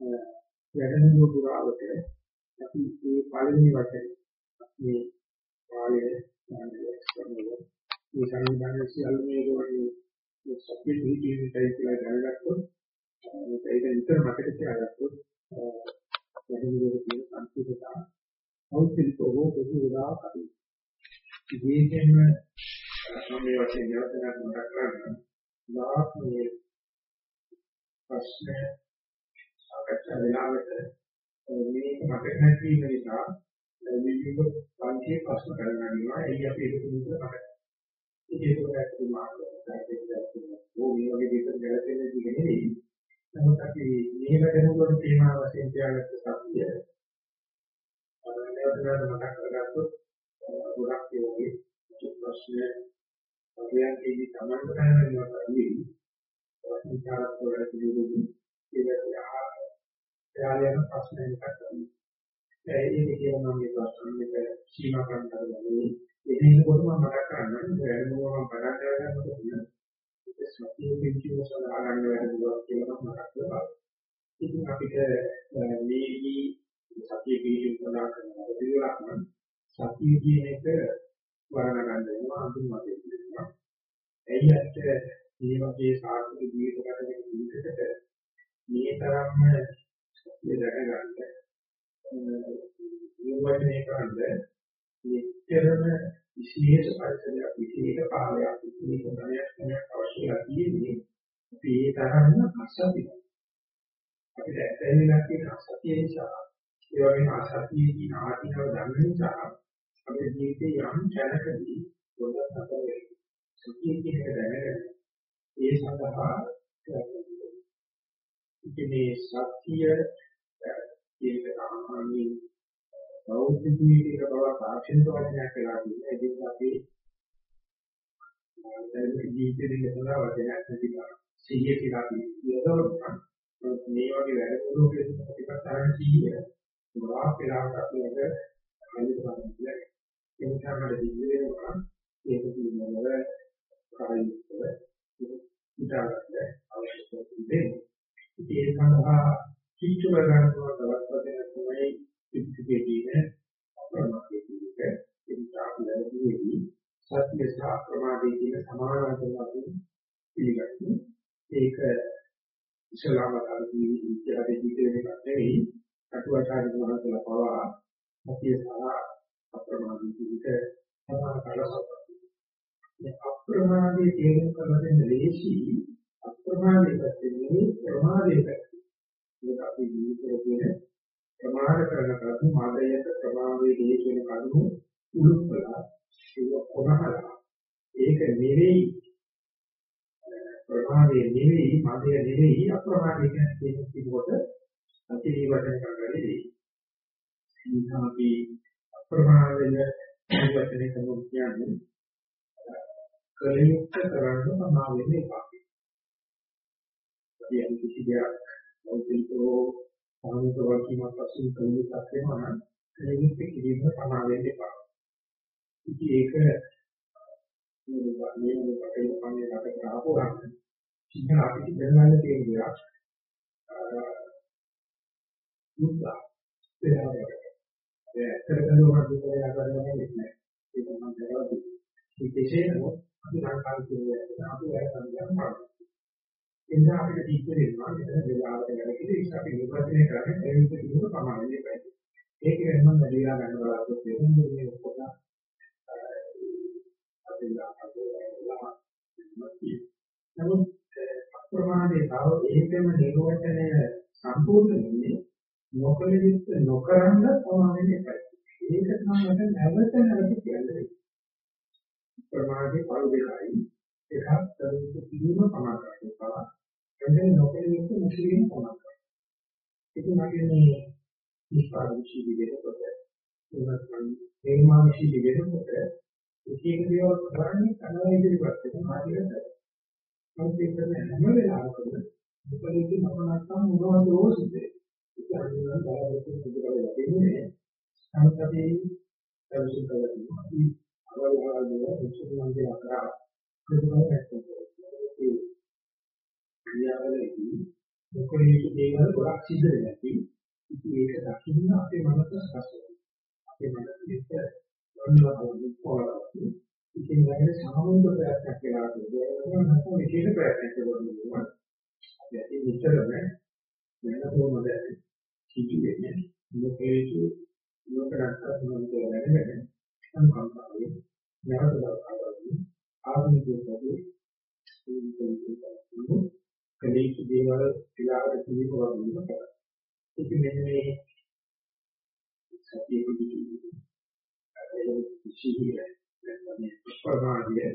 වැඩමුළු පුරාවට අපි මේ පළවෙනි වචනේ මේ කාලයේ යන්නේ මේ සංවිධානයේ සියලු මේ ගොඩේ සත්‍ය පිළිපදිතයි කියලා දැනගත්තොත් මේක විතර මතක තියාගත්තොත් වැඩමුළුවේ තියෙන සංකීර්ණතා අවුත්තිකව පොදු වෙලා අපි විශේෂයෙන්ම මම මේ වශයෙන් නැවතත් මතක් කරගන්න ලාභයේ ප්‍රශ්න සාකච්ඡා වෙලාවට මේක මතක නැති වෙන නිසා විවිධ පන්තියේ ප්‍රශ්න කරගන්නවා එයි අපි ඒක දුන්නට මතක. ඒක ඒකට මාර්ගය ඕ මේ වගේ දෙයක් ගැලපෙන්නේ දිග නෙවෙයි. නමුත් අපි මේ වැඩමුළුවේ තේමා වශයෙන් තියාගත්ත සත්‍ය අරගෙන මතක් කරගත්තොත් ගොඩක් යෝගේ ප්‍රශ්න වගේන්දී තමන්ට දැනෙනවා තමයි විචාරක වල පිළිගන්නේ ඒක යාලයන් ප්‍රශ්නයක් තමයි. ඒක කියනවා මේ ප්‍රශ්න දෙක සීමා කරන්න හදන්නේ. එදිනෙකට මම මතක් කරගන්න වැඩමුළුව මම පටන් ගන්නකොට ඒක සතිය පිටිව සඳහා ගන්න වැඩමුළුවක් කියලා මම මතක් කරනවා. ඉතින් අපිට මේකී සතිය පිටිව සඳහා කරන පිළිවෙලක් නම් සතිය කියන එක වරණ ගන්න වෙනවා අඳුන්වා දෙන්නවා. එයියට මේ වගේ සාර්ථක ජීවිත ගත කරන ජීවිතයකට මේ තරම්ම සතිය දැක ගන්න නිර්වචනය කරන්නේ මෙච්චරම විශේෂ පරිසරයක් විශේෂ කාලයක් විශේෂ ධනයක් තමයි අවශ්‍යලා තියෙන්නේ මේ තරම්ම අසතිය අපිට ඇදෙන්නක් තියෙන අසතිය නිසා ඒ වගේම අසතියේ තියෙන ආධිනව දන්න නිසා අපේ ජීවිතේ යම් තැනකදී පොඩ්ඩක් අතර වෙයි සතිය කියන එක දැනගෙන ඒ සඳහා ඉතින් මේ සත්‍ය ඒක සාමාන්‍ය බෞද්ධ ජීවිතයක බව තාක්ෂණික වචනයක් වෙලා තියෙනවා. ඒක අපි දැන් ජීවිතේ සඳහා වචනයක් නැති කරා. සිහිය කියලා අපි යොදවනවා. මේ වගේ වැඩ පොරොකේ ප්‍රතිපත්තරන් සිහිය ගොඩාක් වෙලාවට අපිට අනිත් බලන්න ඒ නිසා මට දිවිවෙනවා ඒක පිළිබඳව කායිකව ඉතාලට අවශ්‍ය දෙන්නේ. ඒ සඳහා කිච්චු ගන්න පුළුවන් තවත් වචනයක් තමයි පිටිකේදීන අප්‍රමාදයේ කියන එක. ඒ නිසා අපි ලැබුවේදී සත්‍ය සහ අප්‍රමාදයේ කියන සමාන වචන අපි පිළිගන්නේ. ඒක ඉස්ලාම ධර්මයේ ඉතිහාසයේ ජීවිතේ එකක් නෙවෙයි. අටුවාචාර්ය මහත්මයා පවා සත්‍ය සහ අප්‍රමාදයේ කියන සමාන කරසක්. මේ අප්‍රමාදයේ තේරුම් කරලා දෙන්න ලේසි අප්‍රමාදයේ පැත්තේ ප්‍රමාදයේ පැත්තේ. ඒක අපි ජීවිතේ කියන ප්‍රමාද කරන කරුණු මාදයට ප්‍රමාදයේ හේතු වෙන කරුණු උලුප්පලා ඒක කොනහලා. ඒක නෙවෙයි ප්‍රමාදයේ නෙවෙයි මාදය නෙවෙයි අප්‍රමාදයේ කියන කිව්වට අතිවිවටන කරගන්නේ නිසා අපි අප්‍රමාදයේ වචනේ කමුත් කියන්නේ කලියුක්ත කරන්න සමා වෙන්නේ පාපි. අපි අනිත් කිසි දෙයක් ලෞකිකෝ සාමික වර්ගීමක් වශයෙන් කලියුක්ත වෙනවා නම් කලියුක්ත කිරීම සමා වෙන්න එපා. ඉතින් ඒක මේ වගේ පටේ පන්නේ රට කරාපුවාම සිංහල අපිට දැනගන්න තියෙන දෙයක් මුද්දා පෙරහැරට. ඒ ඇත්තට කරුණා දුකේ කරන්නේ නැහැ. ඒක මම දරවදී. මේ කෙසේනම අපි ලංකාවේ කියන්නේ අපි වැඩ කරනවා පාඩු. එනිසා අපිට දීප දෙනවා මෙතන වෙලාවට වැඩ කියලා ඒක අපි නිර්වචනය කරන්නේ ඒ විදිහට දුන්න ප්‍රමාණය වෙයි. ඒක වෙනම වැඩිලා ගන්න බලාපොරොත්තු වෙන්නේ මේ ඔක්කොම අපි ලාහකෝලා නමුත් අප්‍රමාදයේ තව ඒකම නිර්වචනය සම්පූර්ණ වෙන්නේ නොකල යුක්ත නොකරන ප්‍රමාණය එකයි. ඒක තමයි නැවත නැවත කියන්නේ. ප්‍රමාදේ පළු දෙකයි එකක් තරුණ කිරීම පමණයි. එතෙන් නොකල යුක්ත මුස්ලිම් පමණයි. ඉතින් මගේ මේ නිස්පාදිතී විදිහට එවත් තේමාංශී විදිහට එක එක දේවල් කරන්නේ කනවා ඉදිරියට වෙනවා හරියට. මොකද ඒක හැම වෙලාවකම උපරිම මනසම් මොනවද ඕසිතේ. ඒක අනිවාර්යයෙන් බලාපොරොත්තු වෙන්න ලැබෙන්නේ. නමුත් අපි දර්ශන කරලා අපි අවවාදවල උත්සවයන්ගේ අකරා ප්‍රතිඵල දැක්කේ. ඒ ක්‍රියාවලදී මොකද මේ දේවල් ගොඩක් සිද්ධ වෙලා තියෙනවා. ඉතින් ඒක දකින්න අපේ මනස සකස් අපේ මනස විස්ත වන්දනා පොළොව. ඉතින් ඒකට සාමුද්‍ර ප්‍රයත්නයක් කියලා කියනවා. නැත්නම් විශේෂ ප්‍රයත්නයක් කරනවා. අපි ඇති විතරම වෙන කොහොමද සිද්ධ වෙන්නේ? මොකේතු ලෝකරක්ෂක මොනවද දැනගන්න. සංකල්පය නැවත දක්වනවා. ආධුනිකයෝ කලීසු දේවල් පිළිවෙලට පිළිපොර වීමකට. ඉතින් මෙන්න මේ සතිය පිළිබඳව ඒ සිහිය නැත්නම් ප්‍රමාණය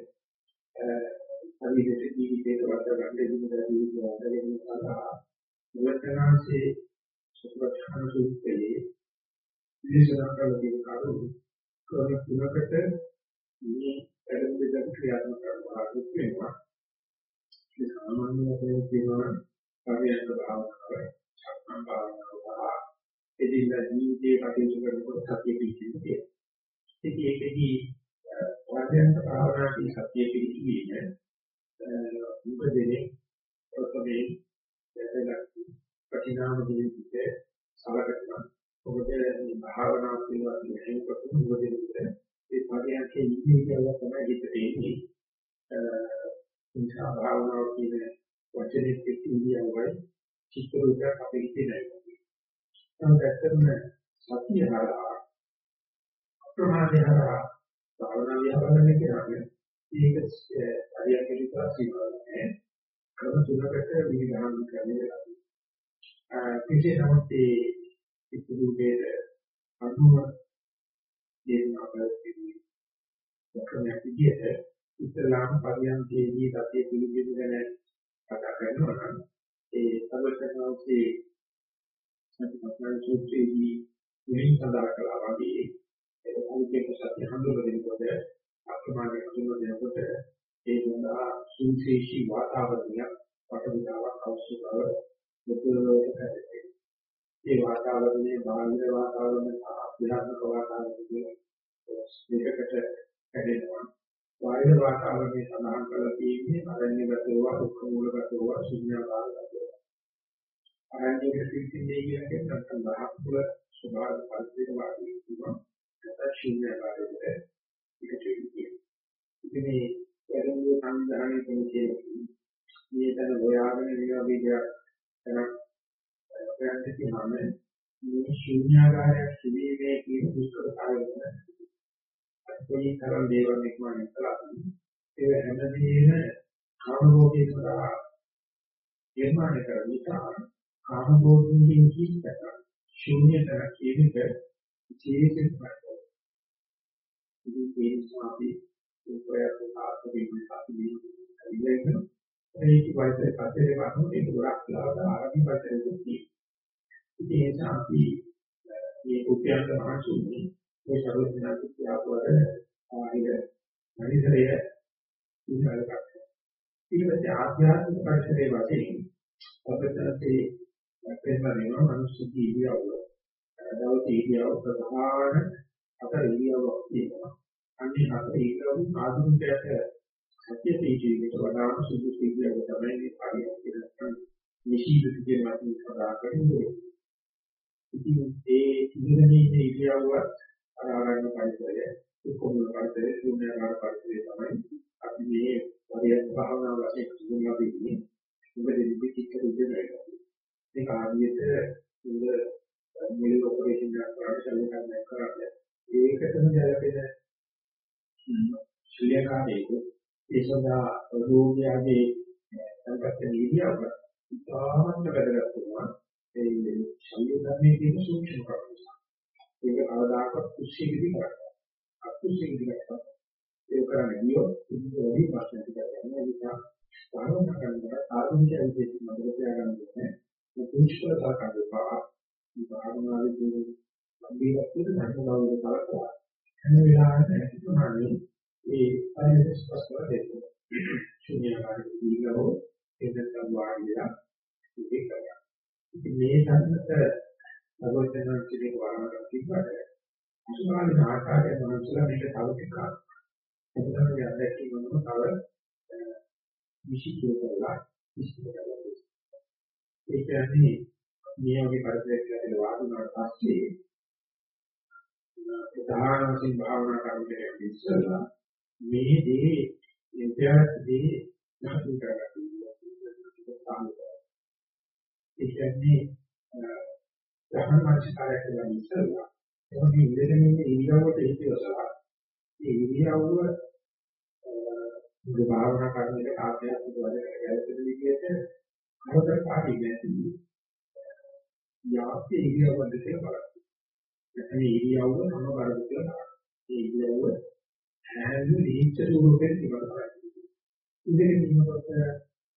අනිත් ජීවිතේට වඩා ගන්න දෙන්නේ ජීවිතය සඳහා මුලතනාංශයේ සුප්‍රධාන සූත්‍රයේ විශේෂණ කළ තියෙන කරුණු ක්‍රම තුනකට මේ වැඩ පිළිවෙල ක්‍රියාත්මක කරනවා වෙනවා. ඒ සාමාන්‍ය වශයෙන් කියනවා පරියන්ක භාවනාවයි සක්මන් භාවනාව සහ එදිනෙදා ජීවිතයේ කටයුතු කරනකොට සතිය පිහිටින්නේ. ඉතින් ඒකෙදී පරියන්ක භාවනාවේ සතිය පිහිටීම උපදෙනේ ප්‍රථමයෙන් දැකගන්න කටිනාම දිවිතේ සලකනවා. ඔබට මේ භාවනාව පිළිබඳව හැඟීමක් උපදින්නේ ඒ පරියන්කේ ඉන්නේ කියලා තමයි හිතට එන්නේ. නිසා භාවනාව කියන වචනේ පිටින්දියවයි චිත්ත රූපයක් අපේ හිතේ නැහැ. නමුත් ඇත්තටම සතිය හරහා අප්‍රමාදය හරහා භාවනාව යහපතන්නේ කියන්නේ ඒක පරියන්කේ විතර සීමාවක් ක්‍රම තුනකට විවිධාන් කරන්නේ වෙනවා. විශේෂයෙන්ම ඒ චිත්ත රූපයේ අනුව දේශනා කරන්නේ ඔක්කොමයක් විදිහට ඉස්ලාම් පරියන්කේදී සතිය පිළිබඳ ගැන කතා කරනවා නම් ඒ සර්වඥාන්සේ සතිපට්ඨාන සූත්‍රයේදී මෙයින් සඳහන් කළා වගේ ඒ අනිත්‍ය සත්‍ය හඳුනනකොට අප්‍රමාණ හඳුනන දෙනකොට ඒ සඳහා සුවිශේෂී වාතාවරණයක් පටවිදාවක් අවශ්‍ය බව මුතුලෝකයේ ඒ වාතාවරණයේ බාහිර වාතාවරණය සහ අභ්‍යන්තර වාතාවරණය දෙකකට හැදෙනවා. බාහිර වාතාවරණය සඳහන් කරලා තියෙන්නේ අරණ්‍යගතව, දුක්ඛ මූලගතව, ශුන්‍යකාරගතව. අරණ්‍යගත සිටින්නේ කියන්නේ නැත්නම් බාහිර ස්වභාව පරිසර වාදී කියනවා. නැත්නම් ශුන්‍යකාරයකට එකතු වෙන්නේ. ඉතින් මේ යරින්ගේ සංවිධානයේ තියෙන මේ තන හොයාගෙන මේ වගේ දෙයක් කරක් අපරාධ කියනම මේ ශූන්‍යාකාරයක් සිදුවීමේ කියන දුෂ්කර කාර්යවල කොයි තරම් දේවල් නිර්මාණය කළාද ඒ හැමදේම කාමභෝගී සඳහා නිර්මාණය කරන නිසා කාමභෝගින්ගෙන් කිසිතක ශූන්‍යතර කියන එක විශේෂයෙන් කරනවා ඉතින් ඒ නිසා අපි උපයත් ආත්මයෙන් අපි ඉන්නේ ඒක වයිසේ පස්සේ වහන ඒක ගොඩක් ලාභ ආරම්භ පස්සේ තියෙනවා. ඉතින් ඒ නිසා අපි මේ උපයන්ත මහන්සියනේ මේ සර්වඥාති කියාපුවද ආහිර පරිසරය ඉස්සරහට. ඊට පස්සේ ආධ්‍යාත්මික පරිසරයේ වශයෙන් අපතේ ප්‍රේමණය මනුස්ස ජීවියව දවසේ ඉරියව් ප්‍රධාන අතර ඉරියව්වක් තියෙනවා. අන්නේ හතර ඉරියව් ආධුනිකයට සත්‍ය තේජීවිත වඩා සුදුසු ඉරියව්ව තමයි මේ පරියන්ක කියලා නිශීද කියන වචනේ සඳහන් කරන්නේ. ඉතින් ඒ ඉඳගෙන ඉන්න ඉරියව්වත් අර ආරම්භ පරිසරය උපමුල පරිසරය ශූන්‍යකාර පරිසරය තමයි අපි මේ පරියන්ක භාවනාව වශයෙන් හඳුන්වා දෙන්නේ. මොකද විචිත්ත විදිහට ඒක ආදියට ඉඳ මිල් ඔපරේෂන් එකක් කරලා සැලකන්න කරන්නේ. ඒකටම ගැලපෙන ශූන්‍යකාරයේ ඒ සඳහා රෝගියාගේ සංකප්ප නීතියව ඉතාමත් වැදගත් වෙනවා ඒ ශරීර ධර්මයේ තියෙන සූක්ෂම කරුණු. ඒක අවදාකත් කුෂ්‍යවිදි කරනවා. අකුෂ්‍යවිදි කරනවා. ඒ කරන්නේ නියොත් ඉදිරි වශයෙන් කියන්නේ නිසා සාරණ කරනවා ආධුනික විදිහට මතක තියාගන්න ඕනේ. මේ කුෂ්‍යවල සලකනවා. මේ භාවනාවේ තියෙන සම්බීවත්වයට ධර්මතාවය කලකලා හැම වෙලාවෙම හිතනවානේ ඒ පරිදි ස්පෂ්ට වෙන්නේ. ශුන්‍යකාරී දීගෝ එදෙන් වාඩිලා ඉති කරා. ඉතින් මේ ධර්මත සර්වඥයන් කියන වරණක් තිබ්බට අසුභාවික ආකාරයෙන් මනසලා මේක තව ටිකක් එතන යද්දැකීම මොනව තව විශේෂ කරලා විශ්ලේෂණය කරලා ඒ කියන්නේ මේ වගේ පරිසරයක ඇතුළේ වාදුනාට පස්සේ ප්‍රධාන වශයෙන් භාවනා කරන්නේ ඉස්සෙල්ලා මේ දේ ඉන්දියාවේ නැති කරගන්න ඒ කියන්නේ ධර්ම මානසිකාරය කියලා ඉස්සෙල්ලා එතකොට ඉඳගෙන ඉන්න ඉරියව්වට හිතවසලා ඒ ඉරියව්ව මුළු භාවනා කරන්නේ කාර්යයක් උදවලට ගැලපෙන විදිහට හොදට පාටි නැති යාපේ ඉරියව්ව දෙකේ බලන්න. මේ ඉරියව්ව සමබරද කියලා ඒ ඉරියව්ව හැඳු දීච්ච රූපෙන් ඉවර කරගන්න. ඉඳගෙන ඉන්නකොට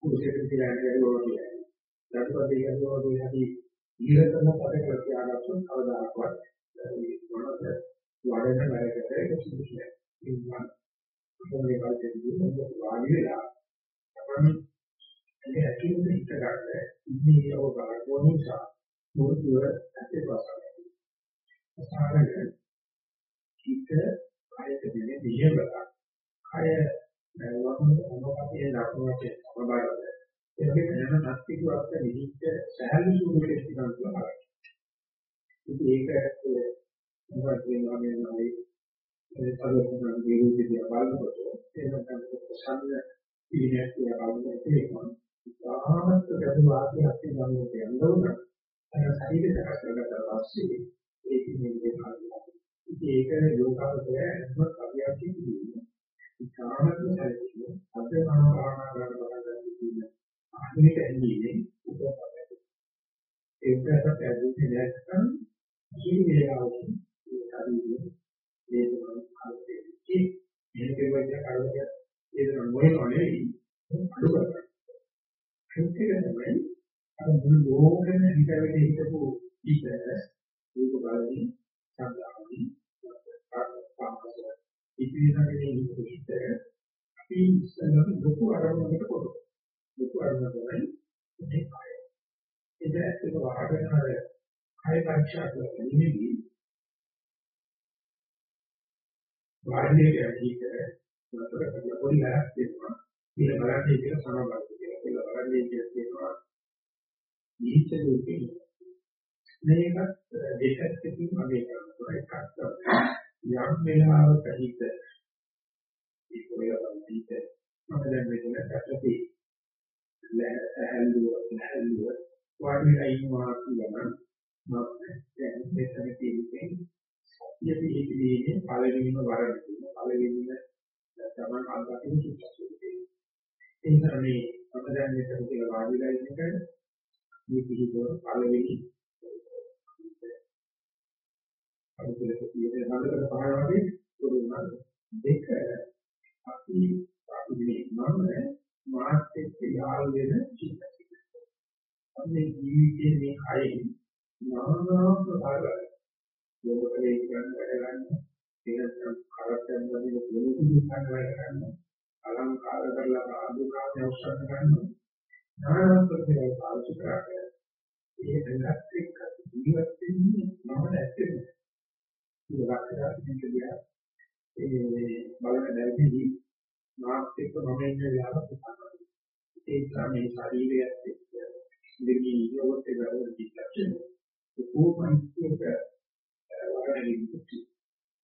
කුසෙට කියලා නේදෝ කියන්නේ. ඊටපස්සේ යනවා කියන්නේ ඊළඟ පදකට තියාගත්තොත් කවදාකවත් මේ මොනවද වඩන වැඩකට ඒක සුදුසු නැහැ. මොනේ වලදී මොකද වාඩි වෙලා තමයි ඒ ඇතුළත හිත ගන්න ඉන්නේ යව බලන නිසා මොකද ඇත්තේ වසන්නේ. සාමාන්‍ය හිත කායක දෙන්නේ දියවලා කාය වම මොකක්ද ලකුණට සමබරද ඒක යන තාක්ෂිකවත් විදිහට සෑහළු ස්වරූපයක තිබුණා කියලා. ඉතින් ඒක මොකක්ද වෙනවන්නේ නැහැ ඒ පරිවර්තන විරෝධී බලනකොට එනකන් ප්‍රසන්න පිළිගැස් කියලා බලනකොට තේරෙනවා. සාහමත් ගැඹුරු වාක්‍යයක් තියෙනවා කියනවා. අර ශරීර සකස් කරගත්තා පස්සේ ඒක නිදේ කරනවා. ඉතින් ඒක යෝගාවචරය අත්මත් අභ්‍යාසයේ තියෙනවා. සාහමත් ශරීරයේ අද සමාන කරන බලන්න ආධුනික ඇඳීමේ උපකාරය. ඒකකට ඇදුනේ නැත්නම් කිසි වේලාවකින් ඒ ශරීරයේ වේදනාවක් හදන්නේ. මේක වෙච්ච කරදරය වේදනාවක් මොනවා නෙවෙයි අඩු කරගන්න. ඒක තමයි අර මුළු ලෝකෙම හිතවෙට හිටපු ඉත රූප බලමින් සංගාමී පාපස ඉතිරිසගේ හිතපු හිත අපි ඉස්සෙල්ලා ලොකු අරමුණකට කොට ලොකු අරමුණ තමයි මේ කාය. ඒක ඇත්තට වහගෙන අර කාය පරීක්ෂා කරන්නේ වාඩියේ ගැටීක නතර කරලා පොඩි නරක් දෙනවා. ඊළ බලන්නේ කියලා සමබරද කියලා. ඊළ බලන්නේ කියලා කියනවා. නිහිත රූපේ. මේකත් දෙකකින් වගේ කරනවා. එකක් යම් වෙලාවක හිත ඒක වෙලාවක් හිත මම දැන් මෙතන දැක්කේ ලැහැල්ලුව ලැහැල්ලුව වාඩිලා ඉන්නවා කියනවා මම දැන් මෙතන කියන්නේ සත්‍ය පිළිපදීනේ පළවෙනිම වරද කියන පළවෙනිම තමන් අල්පතින් සුත්තසුත්තේ ඒ නිසා මේ අපදන් මෙතන කියලා වාඩිලා ඉන්නකද මේ පිළිගොර පළවෙනි අනුකූලක තියෙන හදකට පහළ වගේ දුරුනා දෙක අපි අපි මම මාත් එක්ක යාල් වෙන චිත්තසිත. අපි ජීවිතයේ මේ කයින් නානා ප්‍රකාර ලෝකෙට ඒක ගන්න වැඩ ගන්න ඒකත් කරත්තෙන් වගේ පොළොවේ ගන්න වැඩ ගන්න අලංකාර කරලා ආදුකාමයේ අවශ්‍ය ගන්න නානා ප්‍රකාර පාවිච්චි කරලා ඒ දෙන්නත් එක්ක ජීවත් වෙන්නේ මම නැත්තේ. ඒ ලක්ෂණ කියන්නේ ඒ බලන දැල්දී මාත් එක්ක මම ඉන්න වෙලාවට ඒ තමයි ශරීරයත් එක්ක ඉඳී ඉන්නකොට ඒක වල චිත්තක්ෂණ කොහොමද වරණින් කුටි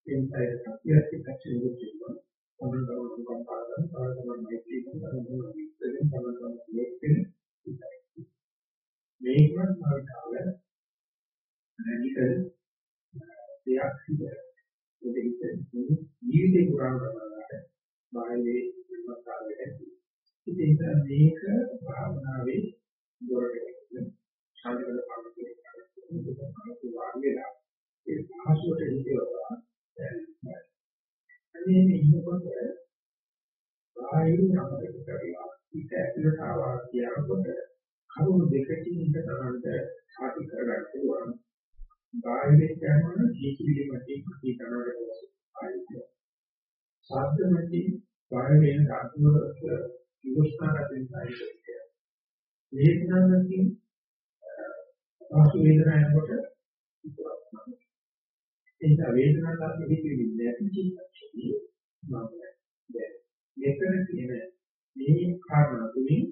එන්ටයි කපියත් චිත්තක්ෂණ දෙකම තමයි තමයි කම්පාදන් තමයි මෛත්‍රී කරන තමයි විස්තරෙන් මේක භාවනාවේ දොරටුවක්. ශාන්තිවල පාඩකේ කරන්නේ වාග්යලා ඒ පහසුවට හිතේවා අනේ මේ ඉන්නකොට බාහිර අපිට කරලා ඉත ඇතුළට ආවා කියනකොට කරුණු දෙකකින් එක තමයි සාති කරගන්න පුළුවන්. බාහිරේ කියනවා ජීවිතේ මතින් කී කරනවා ආයෙත් ශබ්ද මැදින් බාහිර වෙන ධාතුවක විවස්ථාගතෙන් සාහිත්‍යය. වේදනාවකින් ආසු වේදනාවකට ඒක වේදනාවට පිළිපෙන්නේ නැති චිත්තක්ෂණය මම දැන් මෙතන තියෙන මේ කාරණා තුලින්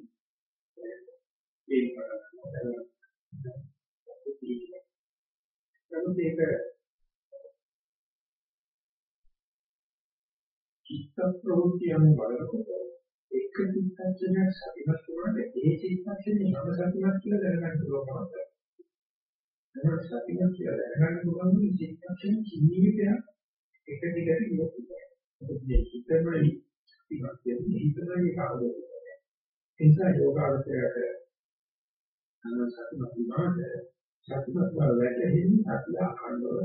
ඒක කරනවා. නමුත් ඒක චිත්ත ප්‍රවෘත්තියම බලනකොට එක චිත්තක්ෂණයක් සතිමත් වුණාට ඒ චිත්තක්ෂණේ මම සතිමත් කියලා දැනගන්න පුළුවන් කමක් නැහැ. ඒක සතිමත් කියලා දැනගන්න පුළුවන් මේ චිත්තක්ෂණ ජීවිතයක් එක දිගට ඉවත් වෙනවා. මොකද මේ හිතමයි ඉවත් කියන්නේ හිතමයි කාවදෝ. ඒ නිසා යෝගාවචරයට අන සතිමත් වුණාට සතිමත් බව වැටහෙන්නේ සතිය අඛණ්ඩව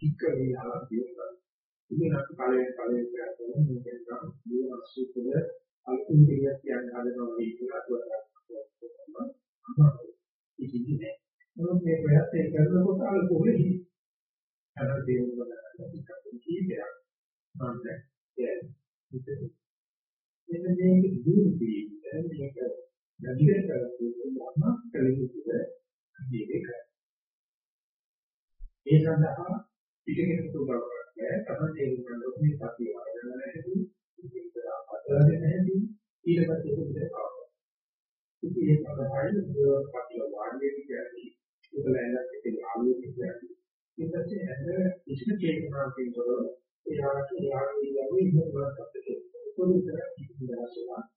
චික්ක වේලාවක් තියෙනවා. ඉතින් අපි පළවෙනි පළවෙනි කරන්නේ මේක නම් මේ අසුතද අල්පින් දෙයක් කියන හදනවා කියලා අතුරක් ඉතින්නේ මොකද මේ ප්‍රයත්නය කරනකොට අල්පොලෙහි අර දේව බලන්න කීපයක් මම කියන්නේ මෙන්න මේක දුරුදී මේක නැදිර කරපුවම කලින්ද මේක ඒ සඳහා පිටකෙට තුබක් බෑ තමයි තේරුම් ගන්න ඕනේ මේ සතිය වඩන නැති ඒක අපතල නැති ඊට පස්සේ උදේ ආව. ඉතින් ඒක තමයි සතිය වාඩි කියන්නේ උදලැලක් ඉතින් ආලෝකය කියන්නේ. ඊට පස්සේ ඇද ඉස්ම චේතනා කියනකොට එයාට එයාගේ යන්නේ ඉන්නවත් අපිට පොදුතර ඉතිදාසලා අපිට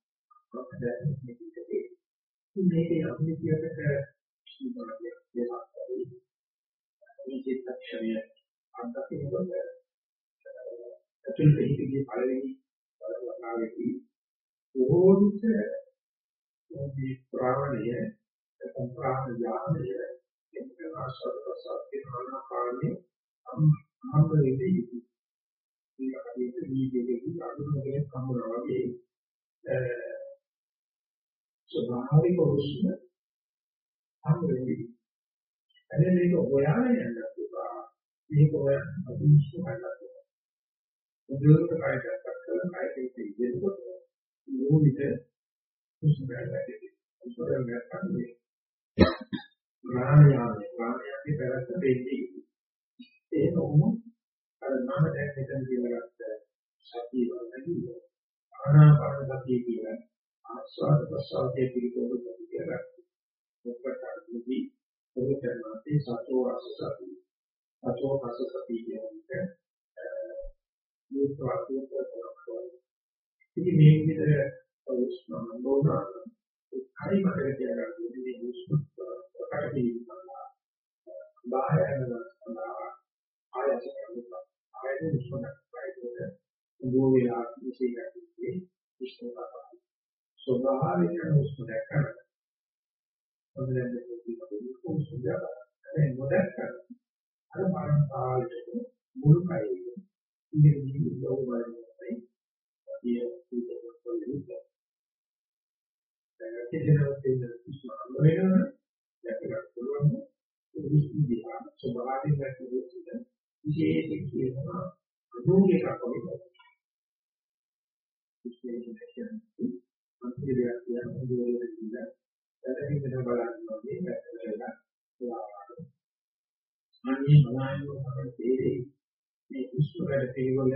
හුස්ම අම්ම වෙන්නේ. එනේ මේක හොයාගෙන යන්නත් එපා. මේක හොයන්න අදිශය කරන්න මුදුවට කායයක් කරලා කායයට ඉගෙනකොට මොනිට කුසලයක් වැඩි කුසලයක් නැත්නම් ප්‍රාණයාමයේ ප්‍රාණයාමයේ පැවැත්ම දෙන්නේ. ඒ නොවුන අර මම දැන් මෙතන කියලාගත්ත සතිය වලදී ආනාපාන සතිය කියන ආස්වාද ප්‍රසවාසයේ පිළිබඳව කියලා ඔක්කට අනුදී ඔබට සතෝ අසසති සතෝ අසසති කියන්නේ මේක වතුර ඉතින් මේ විදිහට උස්ම නෝනා හරි මතක තියාගන්න මේ උස්ම ප්‍රකට කිරීමලා බාහිරව සඳහා ආයත කරනවා. ආයත උස්ම නැතිවෙන්නේ උගෝ වේලා විශේෂයෙන් උස්ම තමයි ස්වභාවයෙන් උස්ම දැක්කම ඔන්න මේක උස්ම දැක්කම ඒ නොදැක්ක අර බලන කාලෙට මුල් කයි ඉන්නේ ලෝක බලන්නේ අපි ඒක පොල්ලෙන්නේ දැන් කෙනෙකුට තියෙන විශ්වාස වෙනවා දැකගන්න පුළුවන්. ඒ විශ්වාස ස්වභාවයෙන් දැක්වෙන්නේ විශේෂයෙන් කියනවා අනුගේක කොහොමද විශ්ලේෂණය කියන්නේ අන්තිමයක් කියන්නේ දුරේ දැනගෙන බලන්න ඕනේ දැක්කලා අනිත් බලන්න තේරෙයි මේ විශ්ව වැඩ පිළිවෙල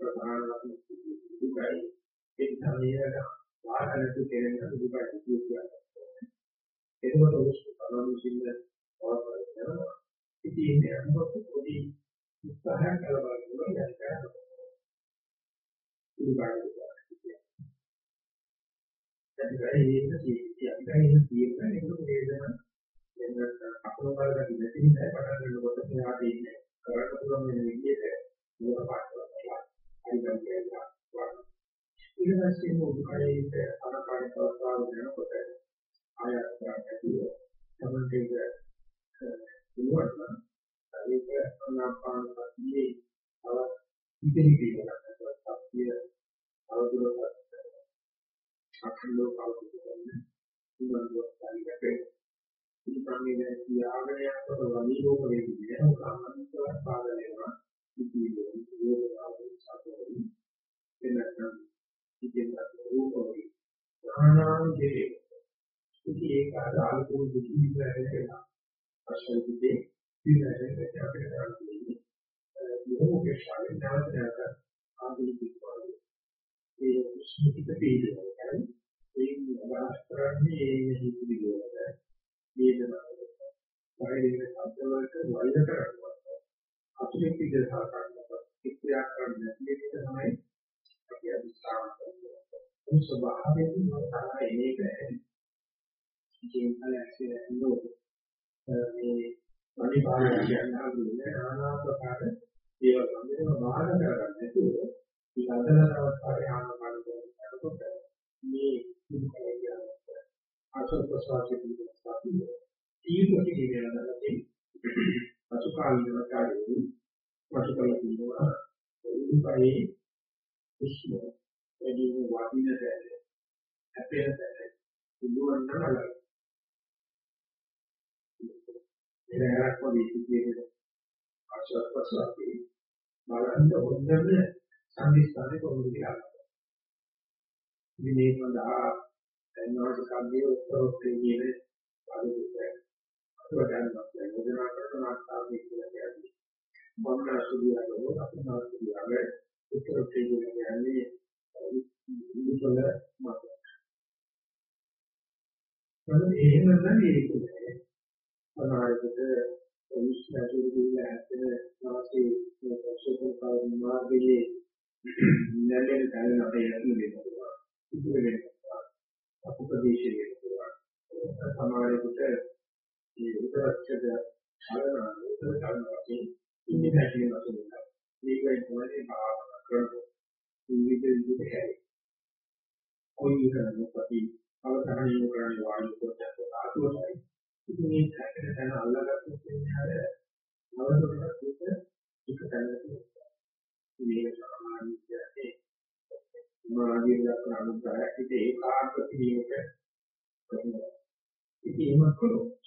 ප්‍රධාන වශයෙන් දුකයි ඒ සමයයට වාහනතු කෙරෙන දුකයි කියන්නේ. ඒකවල විශ්ව බලන සින්න පවත්වනවා. ඉතින් මේ අනුබත පොඩි උත්සාහයක් කළා බලන්න යන්න කරනවා. ඒක ඒක තියෙන ඒක වේදනා එන්න අපෝ බලලා ඉඳින්න පටන් ගන්නකොට මෙයාට ඉන්නේ කරන්න පුළුවන් වෙන විදිහට මූල පාඩම කරලා හරියට කියනවා. ඊට පස්සේ මොකක්ද අනපාන ප්‍රස්තාව වෙනකොට ආයත් කරගන්න තමයි ඒක පුළුවන් ඒක අනාපාන සතියේ තව ඉතිරි පිළිවෙලක් සතිය අවුරුද්දක් ආධුනික විද්‍යාවේ ඒ ස්මෘති පිළිවෙල ඒ අදහස් කරන්නේ මේ හිතිවිලි වලට වේදනාවට ශරීරයේ සම්පූර්ණයට වෛර කරනවා අසුරින් පිටේ සාකච්ඡා ක්‍රියා කරන්නේ මේක තමයි අපි අදිස්ථාන කරන්නේ ඒ ස්වභාවයෙන් තමයි මේක ඉතින් කලැක්සිය නෝ මේ අනිපාය කියන්නේ নানা ආකාර දේවල් සම්බන්ධව බාධා කරගන්න නැතුව මේ අදලන අවස්ථාවේ ආනපාන කරනකොට මේ දුක කියන්නේ ආසල් ප්‍රසවාසයේ පිළිබඳව තීව්‍ර කිරීමේ අසුකාලීන කාර්යයේ වශකල කියනවා උපයේ උෂ්ම එදී වදින දැන අපේ දැන පුළුවන් නම් අලයි එරයක් වගේ සිද්ධියේ ආශ්වාස ප්‍රශ්වාසයේ බලන්න හොඳම සංදිස්ථානේ කොහොමද කියලා. ඉතින් මේ සඳහා දැනවට කම්බිය උත්තර කියන අනුකූලයි. අතවදන්නත් යෝජනා කරන ආකාරයේ කියලා කියන්නේ. මම සුදුයරෝ අපි මාසුදියාගේ උත්තර කියන්නේ ඉතින් මත. මොකද එහෙම නම් ඒකනේ. සමහරවිට විශ්වාසයේ දිලා හැදෙන වාසේ සෝපකාර මාර්ගයේ නැලෙන දැන අපේ යතුරු වෙනවා. ඉතින් වෙනවා. අපුපදේශයේ වෙනවා. සමහරවිට මේ උතරච්ඡද චලන උතර චලන වශයෙන් ඉන්නේ නැතිව වශයෙන් මේකයි තමයි භාවනා කරන්නේ. විවිධ විදිහට හැරේ. කොයි කරන්නේ අපි අවධානය කරන්නේ වායු කොටස ආතුවයි ඉතින් මේ හැකේ දැන අල්ලගත්තු කියන්නේ අර නවතොටක් එක එක තැනක මේක සාමාන්‍ය කියන්නේ මාගේ දක්වන අනුග්‍රහයක් ඉතින් ඒකාන්ත කිරීමක කරනවා. ඉතින් එහෙම කළොත්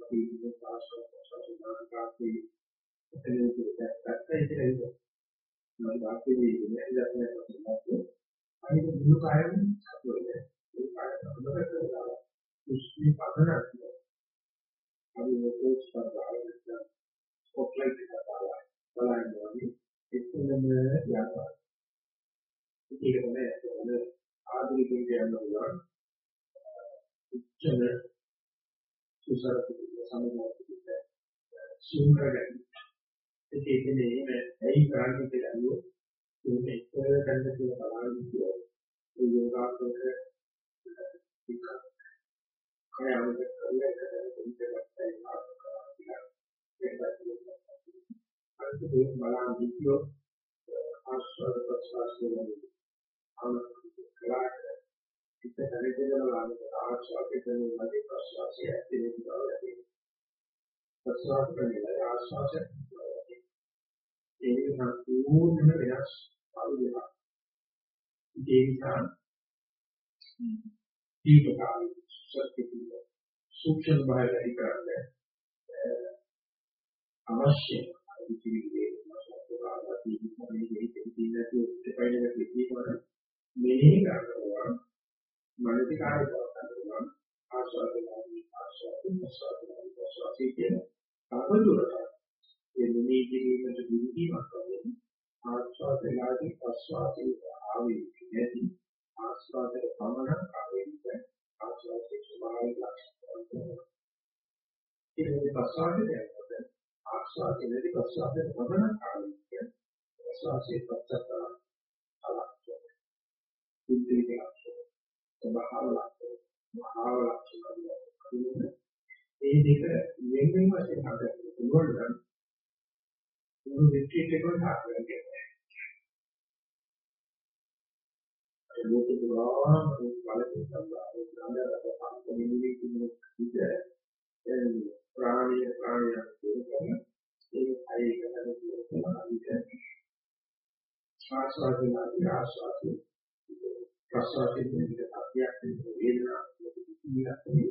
අපි මේ පාස්වර්ඩ් සාසනාකාරී එතනදී දැක්කත් ඒක මම වාක්‍යයේ ඉන්නේ ඉඳලා තමයි අනිත් මුළු කායම සතුටුයි. ඒ කායම හොඳට කරලා මුස්ලි පදනක්. අපි මොකෝස් කරලා ස්පොට්ලයිට් එක දාලා බලන්නේ එක්කෙනම යාපා. ඒක තමයි ඒකවල ආධුනිකයන්ට යන්න පුළුවන්. උච්චන සුසර සමගාමීව සුන්දරයි. ඒකනේ මේ ඇයි කරන්නේ කියලා අහුවොත් ඒක එක ගන්න කියලා බලන්න කිව්වොත් ඒ යෝගාසනක විකල්ප කයවල කරලා ඉඳලා පාස් කරලා අනිත් බලන්න කිව්වෝ ආස්වාද ප්‍රසවාස වලදී අනුකලාට ඉත දැනෙන්න බලන්න ආස්වාදයේ දෙනුමදී ප්‍රසවාසය ඇතුලේ බවදී ප්‍රසවාස කරන්නේ ආස්වාදය ඒ සම්පූර්ණ වෙනස් පරිදි ඒ නිසා දීපකාරී සත්‍ය කියන සූක්ෂම භාවය කරන්නේ අවශ්‍ය අධිචිවිදේ මාසෝරාදී මොනිගේ දෙවිදතු දෙපයින් දෙකීවර මෙහි කරනවා. මනසිකාරය කරනවා. ආස්වාදනාදී ආස්වාද ප්‍රසාරණ ප්‍රසාරී කියන අනුදුරට ඒ මෙහි කිරීමට දිවිීමක් කරන්නේ ආස්වාදනාදී ප්‍රසාරී ආවේ නැති ආස්වාදයේ පමණක් ආවේ ආස්වාදයේ ස්වභාවික ලක්ෂණ ඒක ප්‍රසාරයේ දැනගන්න ආස්වාදයේදී ප්‍රසවාසයේ පමණ කාර්යය ප්‍රසවාසයේ පච්චතර ස්වභාව ලක්ෂය මහාව ලක්ෂය ඒ දෙක වෙන වෙන වශයෙන් හදන්න පුළුවන් නම් මුළු විචිත එකම සාකච්ඡා කරනවා ඒ ලෝක පුරාම බලයෙන් සම්බන්ධ නන්දරට පස්සේ නිවිති විදිහ ප්‍රාණීය ප්‍රාණියක් කියන ඒ අයක හදපු ආස්වාදනාදී ආස්වාදී ප්‍රසවාසයේ නිමිති අධ්‍යක් වේදනා ඉන්නේ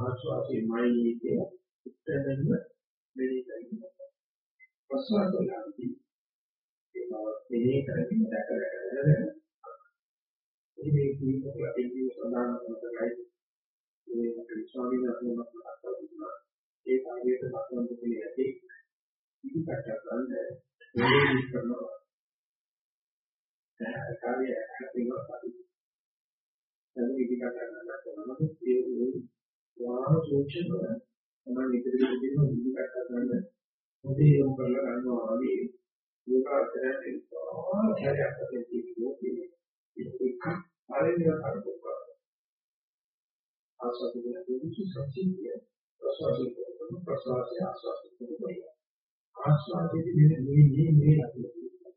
ආස්වාදයේ මයි කියන උත්තරෙන්ම මෙලි කරනවා ප්‍රසවාසනාදී ඒ බව මෙලි කරගෙන දැකලා මේ කීපයක් ලැබෙන්නේ සදාන කරනයි මේ ස්වාමීන් වහන්සේ මතක් කරලා ඒ කාර්යයට දක්වන්න පුළුවන් ඇති ඉතිපත් කරන්න ඕනේ කරනවා. ඒ කාර්යය හැදෙනවා අපි දැන් ඉති කතා කරලා කොහොමද ඒ වාම සූක්ෂමව තමයි ඉදිරි දෙන්න ඉති කතා කරන්න මොදේ යොමු කරලා ගන්නවා වගේ යෝගාචරයෙන් ආචාරයක් අපිට තියෙන්නේ ඒක පළවෙනි කරපොක්ක ආස්වාදයේ දුසු සත්‍යය ප්‍රසවාසයේ ප්‍රසවාසයේ ආස්වාදයේ ආස්වාදයේ මේ මේ මේ ලක්ෂණ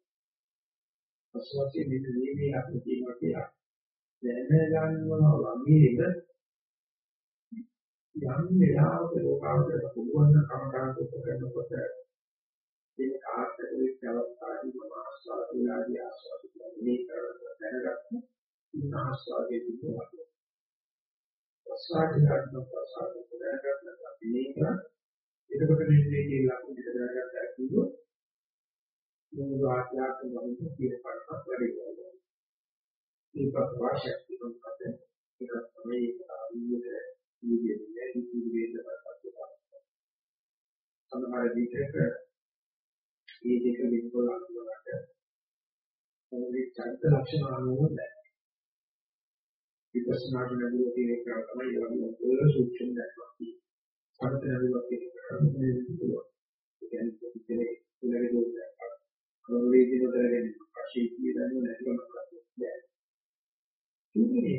ප්‍රසවාසයේ මේ මේ මේ ලක්ෂණ තියෙනවා කියලා දැනගන්නවා වගේම යම් වෙලාවක ලෝකාවතර පුළුවන් කමකාරක කරනකොට මේ කාර්යක විචවස්ථාදී මම ආස්වාදයේදී ආස්වාදයේ මේ කරන දැනගත්ත ඉන්න ආස්වාදයේ තිබුණා. ප්‍රසාරයෙන් ප්‍රසාරයෙන් දැනගත්ත අපි මේක එතකොට මේ දෙකේ ලක්ෂණ දෙක දැනගත්තා කිව්වොත් මේ වාක්‍යයක් වගේ කියන පාඩමක් වැඩි වෙනවා. ඒක වාක්‍යයක් කියනකොට ඒක තමයි ආවියේ නිදෙන්නේ නිදෙන්නේ වේදනාවක්. සමහර විදිහට මේ දෙක විකෝල අනුවලට මොකද චරිත ලක්ෂණ අනුව නැහැ. විපස්සනාට නැදුව තියෙන එක තමයි ඒ වගේ පොළ සූක්ෂම දැක්මක් තියෙන්නේ. චරිත නැදුව තියෙන කරන්නේ පුළුවන්. ඒ කියන්නේ පිටිනේ උලගේ දුක් ප්‍රවේදින කරගෙන පශීතිය දැනුව නැතිවම කරන්නේ. මේකයි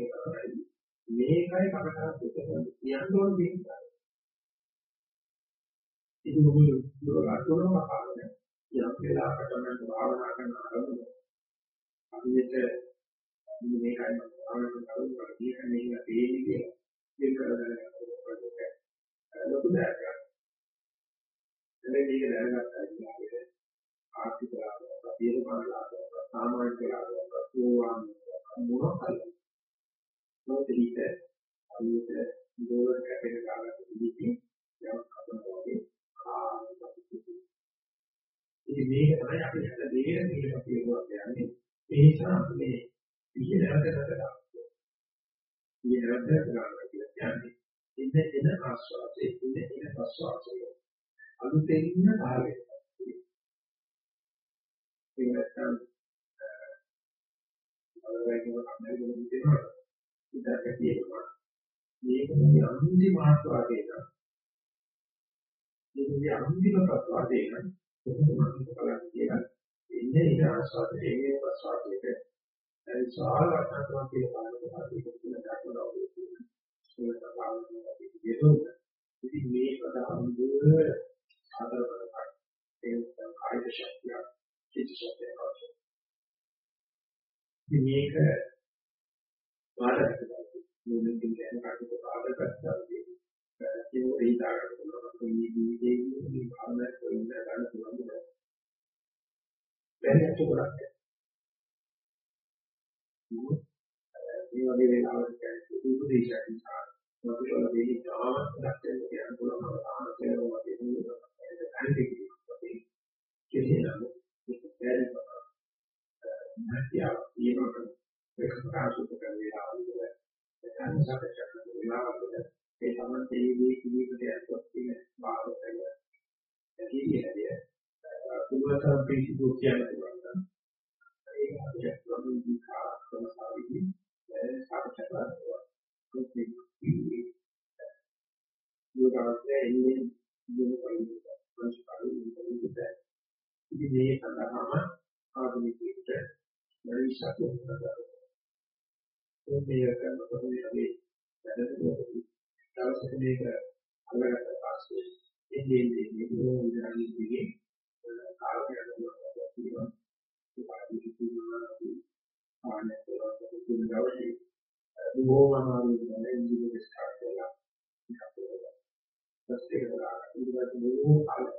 මේකයි කමඨා සුතම කියන්න ඕන දෙයක්. ඉතින් මොකද දුරලාතෝරම පාරනේ යම් වෙලාවකට මම භාවනා කරන අරමුණ අපිට මේකයි මම භාවනා කරන අරමුණ කියන්නේ මේක තේරෙන්නේ කියලා. ඒක කරගෙන ලොකු දෙයක්. එතන මේක දැනගත්තා කියන්නේ ආර්ථික ලාභයක්, දීර්ඝකාල ලාභයක්, සමාජික ලාභයක්, සෝවාන් මොනවාද? මොකදිට අනිත් දෝර කැපෙන කාලෙක ඉඳී යම් කපනවා වගේ ආ ඉතින් මේක තමයි අපි හද දේර කියලා කියනවා කියන්නේ. ඒ නිසා මේ විහිද නැවතකට ගන්නවා. විහිද නැවතකට ගන්නවා කියන්නේ ඉන්න එන ආස්වාදයේ ඉන්න එන ප්‍රස්වාසයේ අලුතෙන් ඉන්න කාලෙක. ඒක නැත්නම් අලවැකිව කම්මැලි වෙනවා. ඉතින් කියනවා මේක මේ අන්තිම ආස්වාදේ නම් මේකේ අන්තිම ප්‍රස්වාදේ නම් කොහොමද බලන්නේ කියලා. ඉන්නේ ඉත ආස්වාදයේ ඒ ප්‍රසාරයක විශාල වටනක් කියලා බලනකොට අපි කොහොමද දක්වනවා කියන්නේ ඒක තමයි අපි කියනවා ඉතින් මේ ප්‍රධාන ආදර කරපක් ඒ කායික ශක්තිය චිත්ත ශක්තිය අවශ්‍යයි ඉතින් මේක වාදයක් තමයි මොනින් කියන කාටද ආදරයක් තමයි ඒක හිතාගන්න පුළුවන් මේ ජීවිතයේ මේ භාවනාවක් වෙන්න ගන්න පුළුවන් නේද? බැරිට ගොඩක් මේ වගේ වෙලාවකට උපදේශයක් නිසා මොකද මේ තාමත් දැක්කේ කියන පුළුවන් තාමත් කියලා වගේ නෙවෙයි අනිත් කෙසේ නමුත් මේක බැරි නැතිව ඊනොට ඒක ප්‍රකාශ කරන වෙලාවවල දැන් සාකච්ඡා කරන වෙලාවවල ඒ තමයි තේදී කිවිකට යද්දක් තියෙන භාගය. ඇහිදී පුළුවන් පිළිසිදු කියන්න පුළුවන්. ඒක අපිට ප්‍රමුඛ විකාර සමසාවිදි සාකච්ඡා කරනවා. යෝගාවචරයේ ඉන්නේ යොමු කරන්නේ සංස්කාරයේ ඉන්නේ. ඉතින් මේ සඳහාම ආධුනිකීට මනසක් උත්තරනවා. මේ කරනකොට මේ වැඩ දවසක මේක අල්ලගත්ත පස්සේ එන්නේ එන්නේ මේ ඉඳලාගේ කාලයක් යනවා කියනවා ඒ පාඩි කියනවා ආනේ කරලා තුන් දවසේ බොහෝම අමාරු වෙනවා ඉංග්‍රීසි ස්ටාර්ට් කරලා ඊපස්සේ කරලා ඉඳලා බොහෝ කාලයක්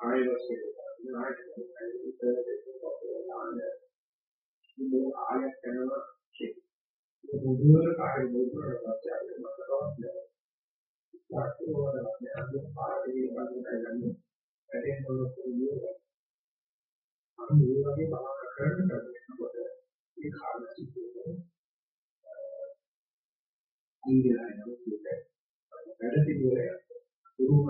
ආයෙත් ආයෙත් ආයෙත් කරනවා මුදුවර කාර්ය මුදුවර පස්සේ අපි මතකවත් නැහැ. වාස්තුවවල අපි පාරේ වගේ ගන්නේ වැඩේ මොනවද කියන්නේ. අර මේ වගේ බාහක කරන කරනකොට මේ කාර්ය සිද්ධ ඉන්දියාවේ නෝකේ වැඩ පිළිවෙල උරුමාට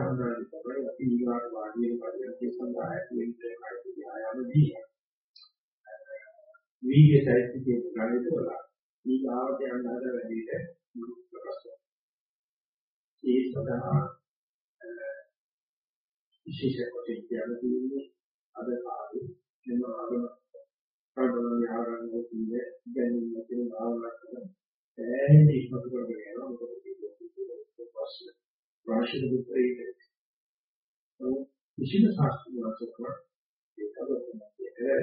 අත්ම භාවනාවේ තමයි අපි ඊගාට වාඩි වෙන පරිවර්තය සඳහා ඇති වෙන කායික ආයාම දීලා. වීර්යයිතිකේ ගණිතවල ඊගාවට යන හද වැඩිද මුලකසෝ. ඒ සඳහා විශේෂ කොට කියන්නේ අද කාලේ වෙන ආගම ප්‍රබල ආගම කියන්නේ ගැනීම කියන භාවනාවක් කරන ඈ ඉක්මතු කරගෙන යනවා මොකද ඒක ප්‍රශ්න රාශිය දුප්පේ විශේෂ ශාස්ත්‍රීය වශයෙන් ඒක තමයි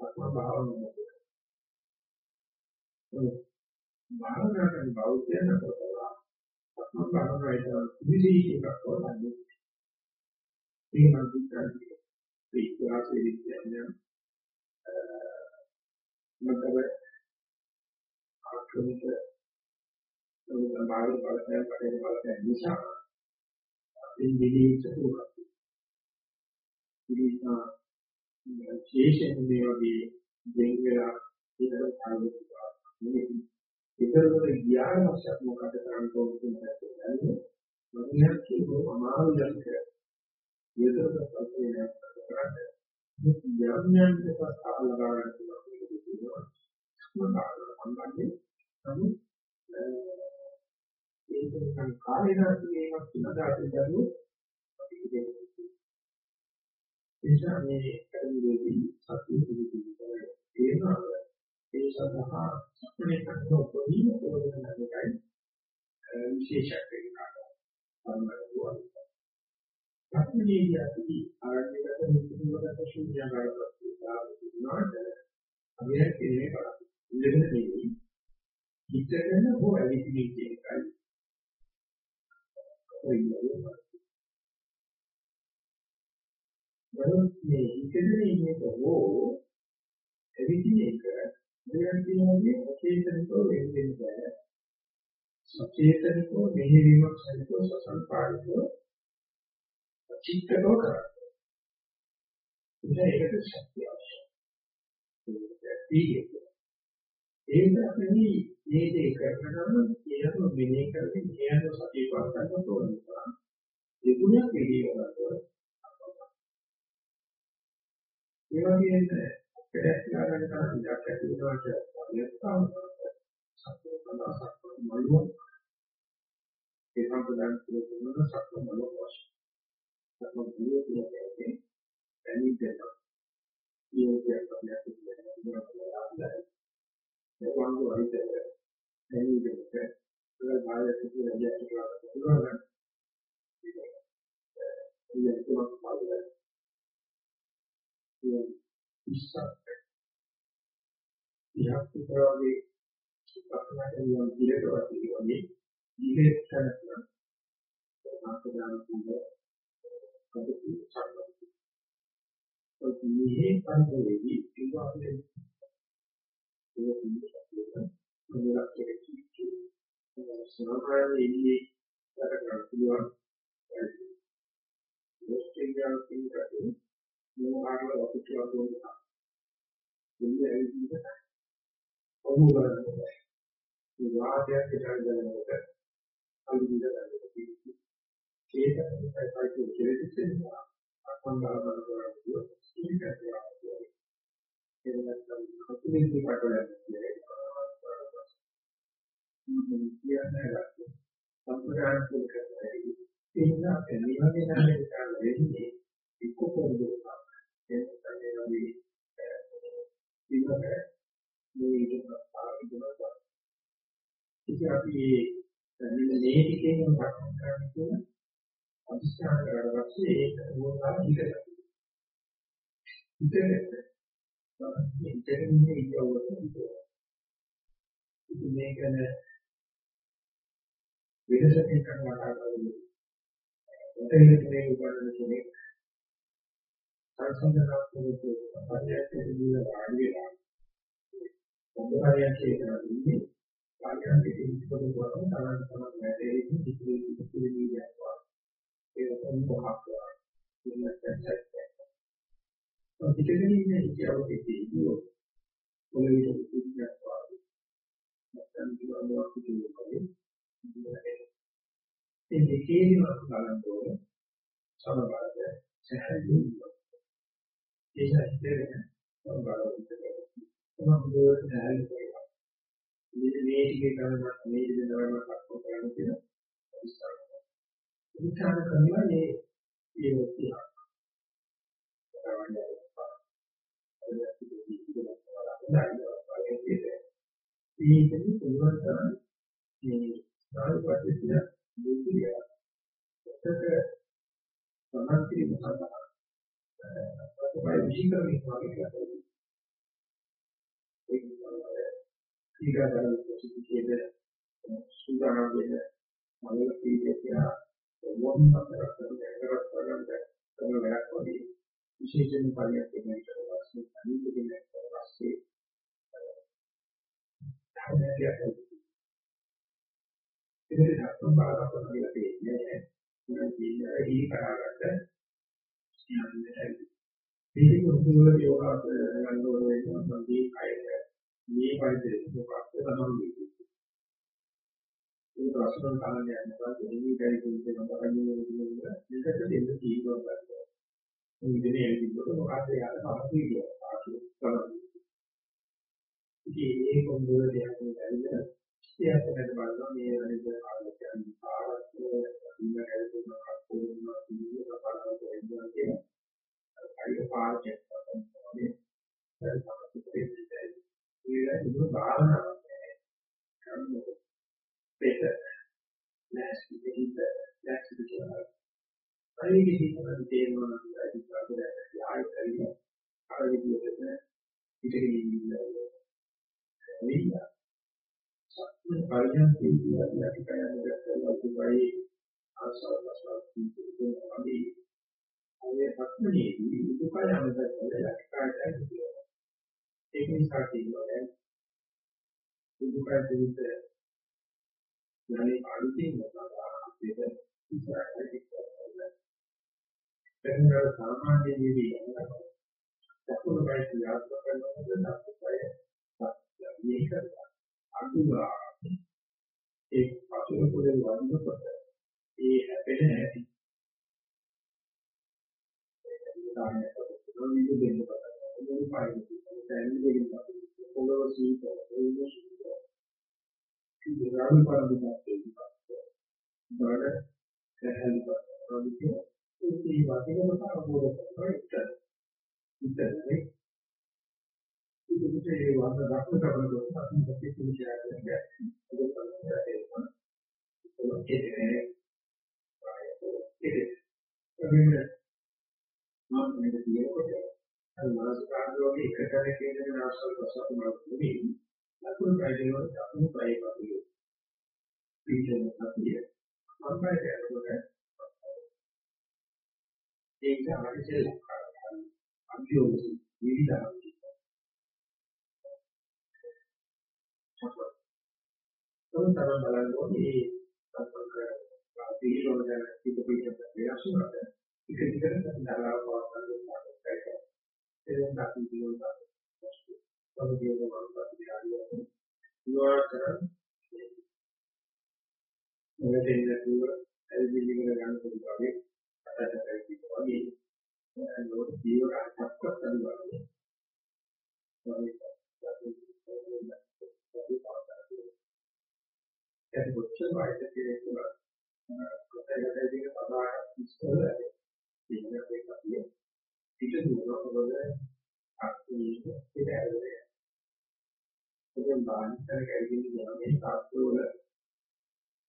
ආත්ම භාවනාව. භාවනා කරන බෞද්ධයන් අතර ආත්ම භාවනාවේ විශේෂ එකක් වගේ. ඒ මන්ත්‍රාදී ඒ ඉතිහාසයේ විද්‍යාඥයන් මතක ආක්‍රමිත සමාජ බලපෑම් කටයුතු බලපෑම් නිසා අපින් දෙවියන්ට උනත් ඉතින් විශේෂයෙන් මේ වගේ දෙන් වෙලා ඉතල කාලෙකවා මේ ඉතලවල ගියාම මොකක්ද මොකද කරන්න ඕනේ කියලා මම කියනවා අමාරු දෙයක්. ඒකත් පස්සේ කරන්නේ යම් යම් දෙයක් අහලා ගන්න පුළුවන්. මම සම්බන්ධයෙන් නමුත් ඒක නිකන් කාලේ නාස්තියක් තුනදාට දරුවෝ අපි කියන්නේ නිසා මේ කරුණේදී සත්‍ය පිළිබඳව තේනවා ඒ සඳහා සම්පූර්ණ කරන උපදීන ප්‍රයෝජන නැතියි විශේෂයක් වෙනවා සම්මතව සම්මේදී අපි ආරම්භක මුතුමකට ශුන්‍යකාරකත්වය දාන්නාට අපි කියන්නේ බලන්න ඉඳගෙන නෙවෙයි හිතගෙන හෝ ඇවිදින්න කියන එකයි ඔය ඉන්නේ නමුත් මේ ඉතිරි ඉන්නක හෝ එවිදී එක මෙයන් කියන්නේ ඔචේතනිකව වෙන්නේ නැහැ. සචේතනිකව මෙහෙවීමක් සහිතව සසංකාරිකව චිත්තකව කරන්නේ. ඒකට ශක්තිය අවශ්‍යයි. ඒක අපි මේ දේ කරනම කියනම මෙනේ කරන්නේ කියනම සතිය පාත්තන්න ඕන. ඒ ගුණයක් පිළිවෙලකට ඒ වගේම පෙරස්ලා ගන්න තරම් ඉඩක් ඇති වෙනවට පරිස්සම් සත්‍ය ප්‍රදාසක් මළුව ඒ සම්ප්‍රදාන කියන සත්‍ය මළුව වශයෙන් සත්‍ය මළුව කියන්නේ දැනී දෙනවා ඊයෝකයක් අපි අද කියන්නේ ඒ වගේ වයිද දැනී දෙන්නට ඒක බාහිර සිදුවන දෙයක් කියලා පුළුවන් ඒක ඒක තමයි ඉස්සක් ඉහත් උපරාගේ සුපක්ෂණයට නියම පිළිවෙලක් වගේ ඉලෙක් කරනවා මාතෘකාන කුඹ කටු සම්බන්ධයි ඔය මේ පරිදි ඉවාලේ ඒක පිළිගන්න මොනවාක් කියන්නේ සමාජයේ ඉන්නේ කරගන්න පුළුවන් ඕස්ට්‍රේලියාව කියන මොනවාකට වකුච්චලා දුන්නා. ඉන්නේ ඇවිදින්න ඔහු කරන්නේ. මේ වාදයක් හිතාගෙනනකොට අනිදින ගන්නවා. ඒක තමයි පයිප් කෙරෙන්නේ කියලා. අත්මංගල බලනවා කියන්නේ ඒක තමයි. ඒක නැත්නම් අතුලින් පිටකලක් කියන්නේ. කියන්නේ සම්ප්‍රදාන කුලකයි. ඒ නිසා මේ වගේ නම් වෙන්නේ එක්ක පොරොන්දුවක්. ඒක තමයි අපි ඉන්නක මේ ඉස්සරහට ඉතින් අපි මෙන්න මේ ටිකෙන් පටන් ගන්න අධිෂ්ඨාන කරලා පස්සේ ඒක මොනවා ඉඳලා ඉතින් ඉතින් ඉතින් ඉතින් මේකන වෙනසකින් කරනවා තමයි. උදේට මේ උගන්වන කෙනෙක් සංසන්දනාත්මක පරිච්ඡේදයේ දීලා වාඩි වෙලා මොකක්ද කියන්නේ? කාර්යයන්ගේ ඉතිපොත කරන තරම් තමයි වැඩේ ඉතිරි ඉතිරි නියනවා ඒක මොකක්ද කියන්නේ පිටකෙන ඉන්නේ ඉතිවකදී ඉන්නෝ පොළවේ ඉතිරියක් වාගේ නැත්නම් දිවනවා කිව්වොත් ඒ දෙකේම අපි බලන්න ඕනේ සමබරද සැහැල්ලු ඒ හැදෙන්නේ සමබරව තමන් දුවට සැහැල්ලු කරනවා මේ මේ ටිකේ කරනවා මේ විදිහට කරනවා කක්කෝ කරනවා කියන විස්තර විචාර කරනවා මේ ඒ ඔක්තිය මේකෙදි පුළුවන් තරම් මේ ස්නායු පද්ධතිය දුකිය ඔතක සමන් කිරීම සඳහා ප්‍රතිපල විශ්ීකරණය වගේ කරනවා ඒක තමයි ඊගාදල ප්‍රතිචේද සුදානම් වෙන මනෝල කීකියා මොන පතරක් කරලා කරගන්න කරන වැඩක් වගේ විශේෂයෙන් පරියක් වෙනකට පස්සේ අනිත් කෙනෙක් පස්සේ ධර්මයක් ඒක ධර්ම බාරකට කියලා තියෙන්නේ මොකද කියන්නේ හි කරාගත්ත යන්නේ මේක උතුර යෝගාත් ගන්න ඕනේ නම් මේ කයද මේ පරිදි මොකක්ද තමයි ඒක රසන කාලේ යනවා දෙවි ගයි කියන මොකක්ද මේකට දෙන්න තීව්‍රව ගන්නවා මේ විදිහේ එළියට මොකක්ද යාල පහසු කියලා පාසු කරනවා ඉතින් ඒක මොන දෙයක් නෙවෙයි ඉතිහාසයට බලනවා මේ වෙනද ආලෝකයන් ආරක්ෂක ඉන්න ගැලපෙන කප්පෝන ඉන්න බලන දෙයක් කියන අයිය පාර්ශ්වයක් තමයි ඒ තමයි ඒක ඉන්න භාවනාවක් කරනවා පෙත නැස්ති දෙහිත නැස්ති කියලා අනිත් කිසිම තේරුම නැහැ ඒක ආයෙත් කරන්නේ අර විදිහට ඉතින් ඉන්නේ වෙන්න පරිඥාන්ති කියලා අපි කියන්නේ දැක්කලා තුමයි ආසවස්වත් කියනවා වගේ ඔය පස්මනේදී දුකයන් දැක්කලා ලක්කායයි කියනවා. ඒක නිසා කියනවා දැන් දුකයි දෙවිත යන්නේ අලුතින් මොකක්ද අපිට ඉස්සරහට ඉස්සරහට දැන් සාමාන්‍ය ජීවිතය දකුණු පැත්තේ යාත්‍රා කරනකොට දකුණු පැය මේක අදුරා ඒ පසුර පොළේ වදිනකොට ඒ හැපෙන හැටි. ඒක දෙන්න පටන් ගන්නවා මොකද පායි දැන් දෙන්න පොළොව සීත ඒ සීත ඉතින් රාමි පරිදිමත් කියනවා බාර සැහැල් පරිදි ඒ වගේම අවබෝධ කරගන්න ඉතින් ඉතින් ඉතින් ඒ වන්න දක්න කරනකොට අපි මොකද කියන්නේ ඒක තමයි ඒක. ඒක මම මේක කියනකොට අර මානසිකාරෝගේ එකතර කියන ආශ්‍රව ප්‍රසන්න මාර්ගයේ ලකුණු ප්‍රයෝජන ලකුණු ප්‍රයෝජන පිළිගන්න අපිය මම කියනකොට ඒක අනිසෙල අභියෝග විවිධ තවතරම් බලන්න ඕනේ මේ පිළිවෙල ගැන පිට පිට වෙනස් වුණාට එක දිගට දරාව පවත්වන්න ඕනේ. ඒක අපි කියනවා. සමගියව වරපත් විහාරිය. නුවරතර මොකද ඉන්නේ දුර එල්බිලි වල ගන්න පුළුවන් වගේ අතට කරකිනවා වගේ. නෝත් ජීවක අත්පත් කරනවා වගේ. ඒක කොච්චර වයිද කියලා කොටයකට දෙක පදාට ඉස්සෙල්ල ඉන්න එක අපි පිට දුරවල අක්ෂීක ඉඳලා ඒක බාහිර කැවිලි යන මේ තාක්ෂවල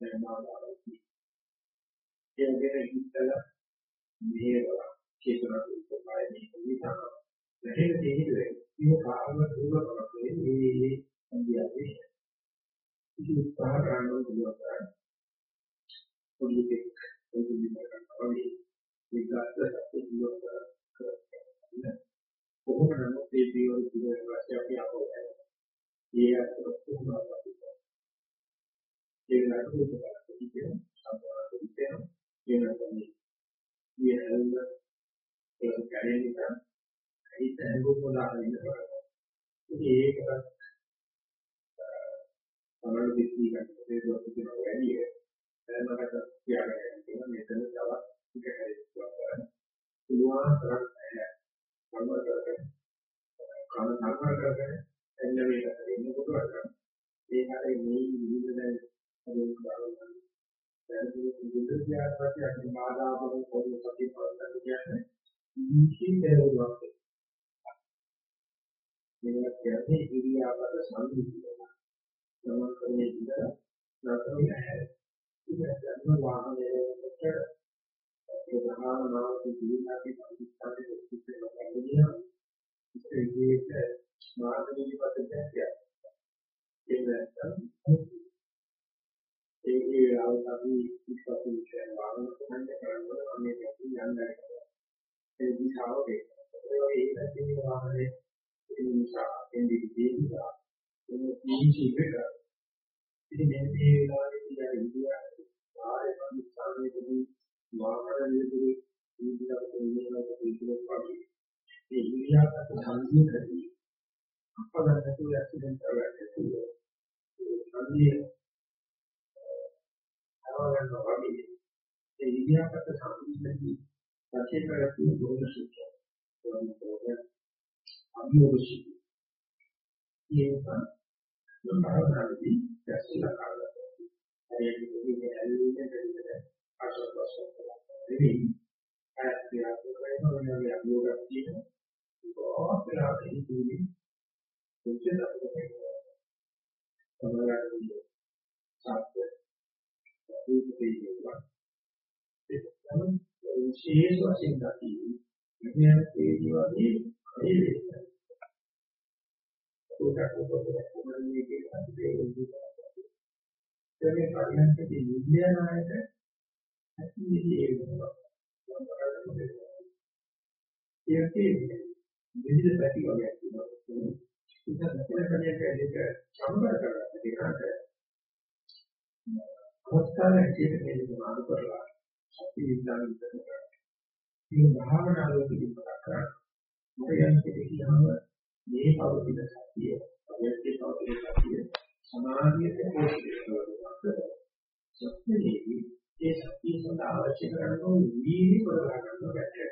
දැනනවා ඒ වගේම ඉස්සලා මේවල චේතනා උපකාරය නිසා නැහෙන දෙන්නේ ඒක කාම දුරකමක් නෙවෙයි මේ සංදියාවේ ඉතින් උත්සාහ කරන්න පුළුවන් තරම් පොඩි දෙයක් පොඩි දෙයක් කරනවා වගේ විකාශය පුළුවන් කරගන්න. කොහොමද නමුත් මේ ජීවන ජීවන වාසිය අපි අපෝදයි. ඒ අතර කොහොමද අපි ඒ නඩු උපකාරී කියන සම්බන්ධ දෙයක් වෙනවා. කියන ඒක කැලේ නිසා හිත ඇඟුම් වල ඉන්නවා. ඉතින් ඒකත් සමහර දෙකී ගන්න දේවල් කියනවා වැඩි දැනකට තියාගන්න කියන මෙතන තවත් ටික හැදෙන්න පුළුවන් තරම්. සම්බර කරගෙන කාම සම්බර කරගෙන එන්න මේක දෙන්න පුළුවන් ඒ හැරේ මේ විවිධ දැන් අනුන් කරනවා. දැන් මේ විවිධ ක්‍රියාපති අපි බාධාවල පොදු සතිය පවත්වන්න කියන්නේ නිශ්චිත දේවල්ක් මේක කියන්නේ ඉරියාපත සම්පූර්ණ ගමන් කරන්නේ ඉඳලා නතර නැහැ. ඉතින් ධර්ම වාහනයේ කොට ඒ භාවනාව ජීවිතයේ පරිස්සමෙන් සිද්ධ වෙනවා. ඉතින් ඒක මාර්ගයේ පදයක්. ඒ නැත්නම් ඒ ඒ අවස්ථාවේ ඉස්සතු විශ්ය වාහන කොහොමද කරන්නේ අනේ අපි යන්නේ. ඒ දිශාව ඒක. ඒ වගේ ඒ වාහනේ ඒ නිසා එන්නේ දෙවිලා මේ ජීවිතය ඉතින් මේ මේ වෙලාවේ කියලා ඉන්දියා ආය සම්ස්ථානයේදී වාහනයේදී ඉන්දියාවට එන්නකොට පිළිතුරක් වගේ මේ ඉන්දියාවට සම්බන්ධ කරගන්න අපගන්න තුල ඇක්සිඩන්ට් එකක් තියෙනවා ඒ අවගන්න වගේ ඒ ඉන්දියාවට සම්බන්ධදී රචේ කරපු දුරු සුඛය අභියෝග සුඛය ඒක මම භාවනාවේදී දැස්සලා කරලා හරියට මේක ඇල්ලුනේ දෙන්නේ ආශස්වස්ස නෙවෙයි ආයතියක් කරනවා වගේ අභියෝගයක් තියෙනවා ඒක වෙලාවට හිතුවේ කොච්චර අපිට සමහරවිට සත්‍ය රූපේයවා ඒක තමයි විශේෂ වශයෙන් දකින්නේ මෙන්න ඒ වගේ ඒ වෙන්නේ ඒකත් කොහොමද මේකේ සම්පූර්ණ ඒ පරිණතයේ විද්‍යානායක ඇතිවිලි ඒකනවා. ඒකේ විවිධ පැති වර්ගයක් තියෙනවා. ඒක දක්වන කණියක ඒක සම්බර කරලා දෙකට අවස්ථාවක් ඇටියට මේක මාරු කරලා අපි විද්‍යාව විතර කරා. මේ භාවනාවේදී මතක් කරා මොකද යන්නේ කියනම මේ පවතින සතිය අවශ්‍ය පවතින සතිය සමාධියට පෝෂණය කරනවා. සත්‍යයේදී ඒ සතිය සඳහා අවශ්‍ය කරන වීර්ය කරලා ගන්න බැහැ.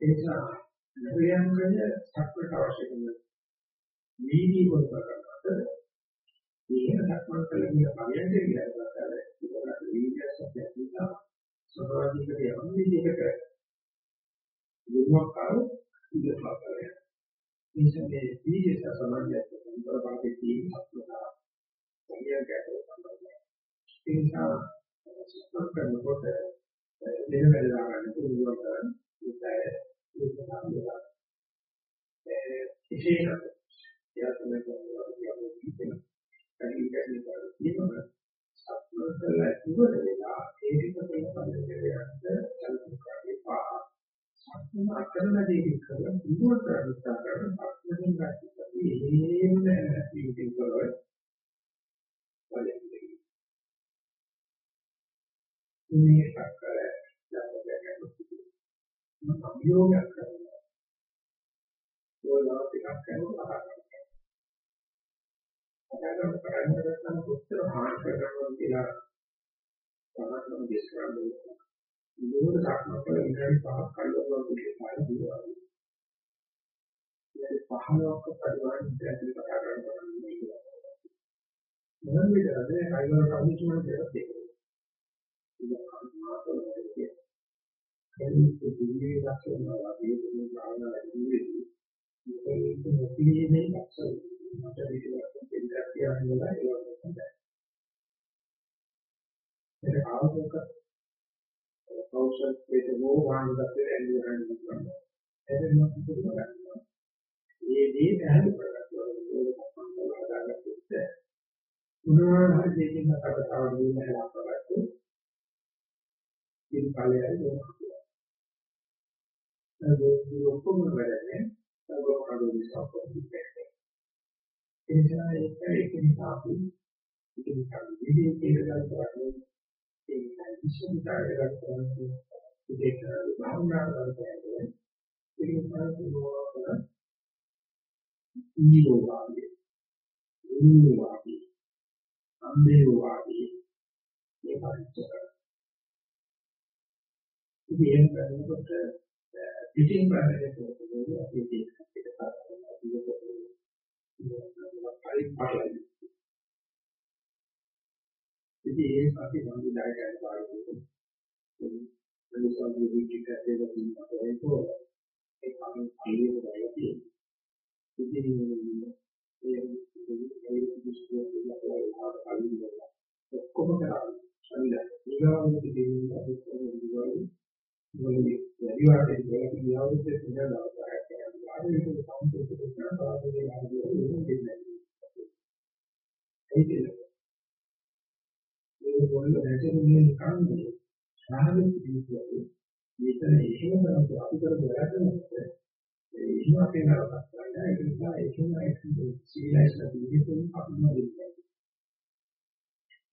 ඒ නිසා නවයන්ගය සත්‍යට අවශ්‍ය කරන වීර්ය කරලා ගන්නට මේක දක්වන කලින් පරියන්ත කියලා කරලා ඒකට වීර්ය සත්‍ය නිසා සමාධියට යම් විදිහකට දුන්නක් කරොත් ඉඳලා කරේ. මේ සීජස සමාජයත් සම්බරපාතේ තියෙන සත්‍යතා. සංයය ගැටලුව සම්බන්ධයි. ඒ නිසා සුත්තම් කරනකොට වෙන වෙලා ගන්න පුළුවන් තරම් උත්සාහය උත්සාහය ඒ විශේෂ යාත්‍රා කරනවා කියන්නේ කණිකණි කරලා සත්‍යවල ඉවර වෙලා ඒක පිළිබඳව යන්න චලන කරේ අකරණ දෙයක් කරලා දුර කරලා කරන පස්වෙන් ගන්න ඒම ඉතින් කරවල මේ සක්කර යන්න මම අභියෝගයක් කරනවා ඕලා ටිකක් කරනවා අදනම් කරන්නේ නැත්නම් කොච්චර හානි කරනවද කියලා තමයි දේශනා මොනවද සක්මන් කළ විනාඩි 5ක් කල්ලුවා වගේ පාඩු දුවා. ඒ 15ක පරිවාරයෙන් ඇතුළේ කතා කරනවා මේක. මොන විදිහටද කයිවර කමිෂන් දෙයක් තියෙන්නේ. ඒක මාතෘකාවක්. කෙනෙක් දුන්නේ ලක්ෂණ වගේ දුන්නේ භාවනා ඉන්නේ. මේක මොකීමේ ලක්ෂණ. මට විදිහට දෙයක් කියන්න ඕන ඒක තමයි. මෙතන කාවකක කෞශල වේදෝ වාන්දත් ඇලි ගන්න පුළුවන්. එතන මොකද කරන්නේ? මේ දේ පැහැදිලි කරගන්නවා. ඒක සම්බන්ධව හදාගත්තොත් මොනවා හරි දෙයකින් අපට තව දුන්න හැලක්කගත්තොත් ඉතින් ඵලයයි මොකක්ද? ඒ ඔක්කොම වැඩන්නේ ඒක කඩේ විශ්වාසයක්. ඒ නිසා ඒක ඒක නිසා අපි ඉතින් කල්පිතේ කියලා ගන්නවා. ඒ විශ්වවිද්‍යාලයක් කරන්නේ ඒක භාවනා කරන්නේ. ඒක තමයි නිරෝධය. නිරෝධය. අම්බේවාදී මේ පරිච්ඡේදය. ඉතින් කරනකොට පිටින් බලන්නේ කොහොමද අපි ඒක අපිට පරිපාලනය. ඉතින් ඒ අපි සම්පූර්ණයෙන් පාවිච්චි මිනිස්සුන්ගේ විචිත දේවල් තියෙනවා ඒක ඒ කලින් පිළිවෙලයි ඉතින් ඒ ඒ ඔක්කොම කරා ශරීරය ඊගාවට දෙන්නේ අපි කියන්නේ මොකද වැඩිවාරේ දෙයක් ඊයවුත් ඉඳලා කරා ආයෙත් සම්පූර්ණ කරන බාහිර ආදී දෙන්නේ ඒක ඒ වල නැතිවෙන්නේ නිකන් සාහලික පිළිතුරු මෙතන එහෙම කරලා අපි කර දෙයක් එහෙම අපේ නරකක් ගන්න ඒක නිසා ඒකෙන් ඒක සිවිලයිස් ලැබෙන්නේ අපි මොකද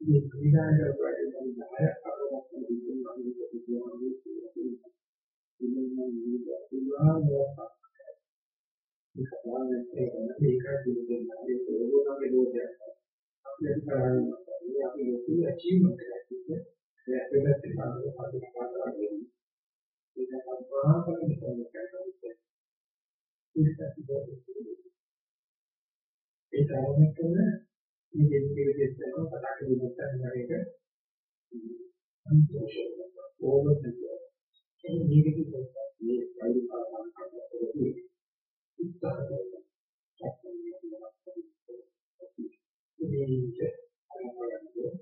මේ ක්‍රීඩාය කරපුවාට දැන් 10ක් අරමුණක් තියෙනවා නම් ඒක කියන්නේ ඉතින් මම මේක පුරා මොකක්ද ඒක එකක් ඉන්නේ ඒක දෙපැත්තේ බලන අපි කතා කරන්නේ ඒක සම්පූර්ණ කරන්නේ ඒක ආරම්භ කරන මේ දෙවියන් දෙස්සම කතා කරලා ඉස්සරහට සන්තෝෂය ඕනොත් ඒ නිවිති මේ වෛද්‍ය පාරමන් කරන්නේ උත්සාහ කරනවා මේක අරමුණු අරගෙන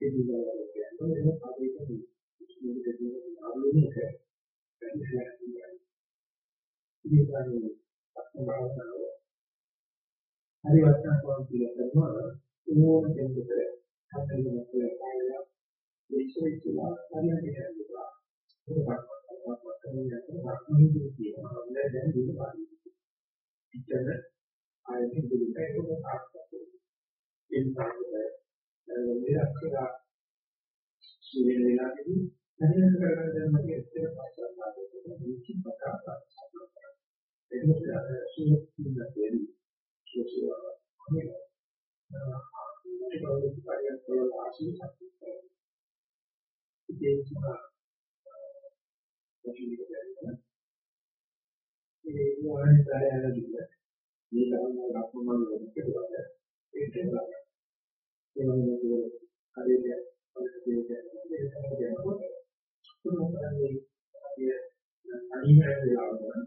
පිළිවෙල කියන්නේ ඒක පාදයක මේක කියන ආලෝකයක වැඩිලා කියන්නේ. ඉතින් අත්මාවතාව හරි වටනකම් කියලා කරනවා ඕන දෙයකට හතරෙන් කියලා කායලා විශ්වවිද්‍යාල පරිහරණය කරනවා. ඒක වටනකම් කරනවා කියනවා දැන් දුක පාඩි. ඉතින් ආයෙත් දුක ඒක මොකක්ද? ඒ තමයි දෙයක් කියලා සුවිල වෙලාදී දැනෙන කරගෙන යන මගේ ඉස්සර පස්සට දුකි පතා ඒක නිසා සුවිල කියන සුවිල කොහේ ඒක වගේ පරියක් වල ආශී සත්‍යය ඉතින් ඒ වගේ කාර්යයලදී මේ තමයි අපමණ වෙන්නේ ඒක තමයි ඒ වගේ හරියට පරිදේශයක් ඒක තමයි කොහොමද අපි අනිවාර්ය වෙලාවම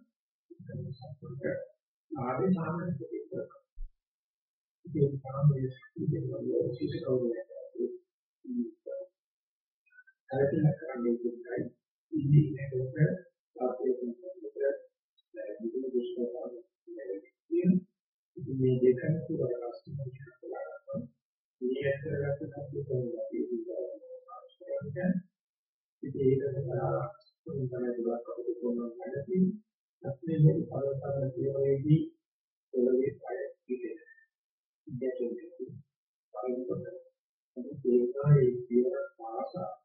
ආවේ සාමාන්‍ය දෙයක්. ඒක තමයි ඉතින් වල සිසකවුනේ. හරියට කරන්නේ කියන්නේ ඉන්නේ නේද? අපේ මොකද මේ දුෂ්කරතාවය මේ දෙකම පුරා රාශියක් කරලා මේ ඇතරගත කප්පුවෝ අපි ඉතින් ඒක නිසා තමයි දුරක් අපිට කොහොමද නැති අපේ මේ පරතරන කියවේදී පොළවේ පය පිටේ ඉඳලා පාරිපත ඒකයි කියන ආසා පයෙන් මේ සංකල්පය මේ ශරීරය පුරාම නේද ශරීරය හරියට සෞඛ්‍ය ප්‍රයත්න කරනවා මුලට සක්මන් කරනකොට තේරෙනවා මේ හැම මුදුරේ කම්පණය පාසන ප්‍රතිදරගත් හැම ඉන්ද්‍රියක් දුන්නු කෙහෙලියක් තියෙනවා. මේ හැම ශරීරයක්ම උත්සාහය.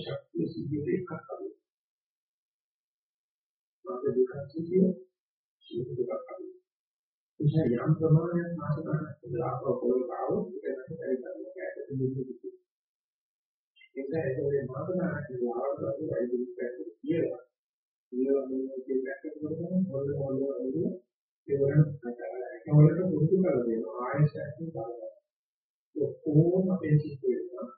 ශක්තිය සිද්ධියට එකක් අඩුයි. මාත දුක සිද්ධිය සිද්ධ දුකක් අඩුයි. නිසා යම් ප්‍රමාණයක් මාස ගන්නක් ඉඳලා අපෝ ආවොත් ඒකට පරිසරයක් ඇතුළත දුක ඒක ඒකේ මාස ගන්නක් ඉඳලා ආවොත් ඒ දුක ඇතුළත කියලා. ඊළඟ මේකේ පැත්තකට කරගෙන හොල්ල හොල්ල හොල්ල ඒවලට ඒවලට පුරුදු කරලා දෙනවා ආයෙත් බලන්න. ඔක්කොම අපේ සිද්ධ වෙනවා.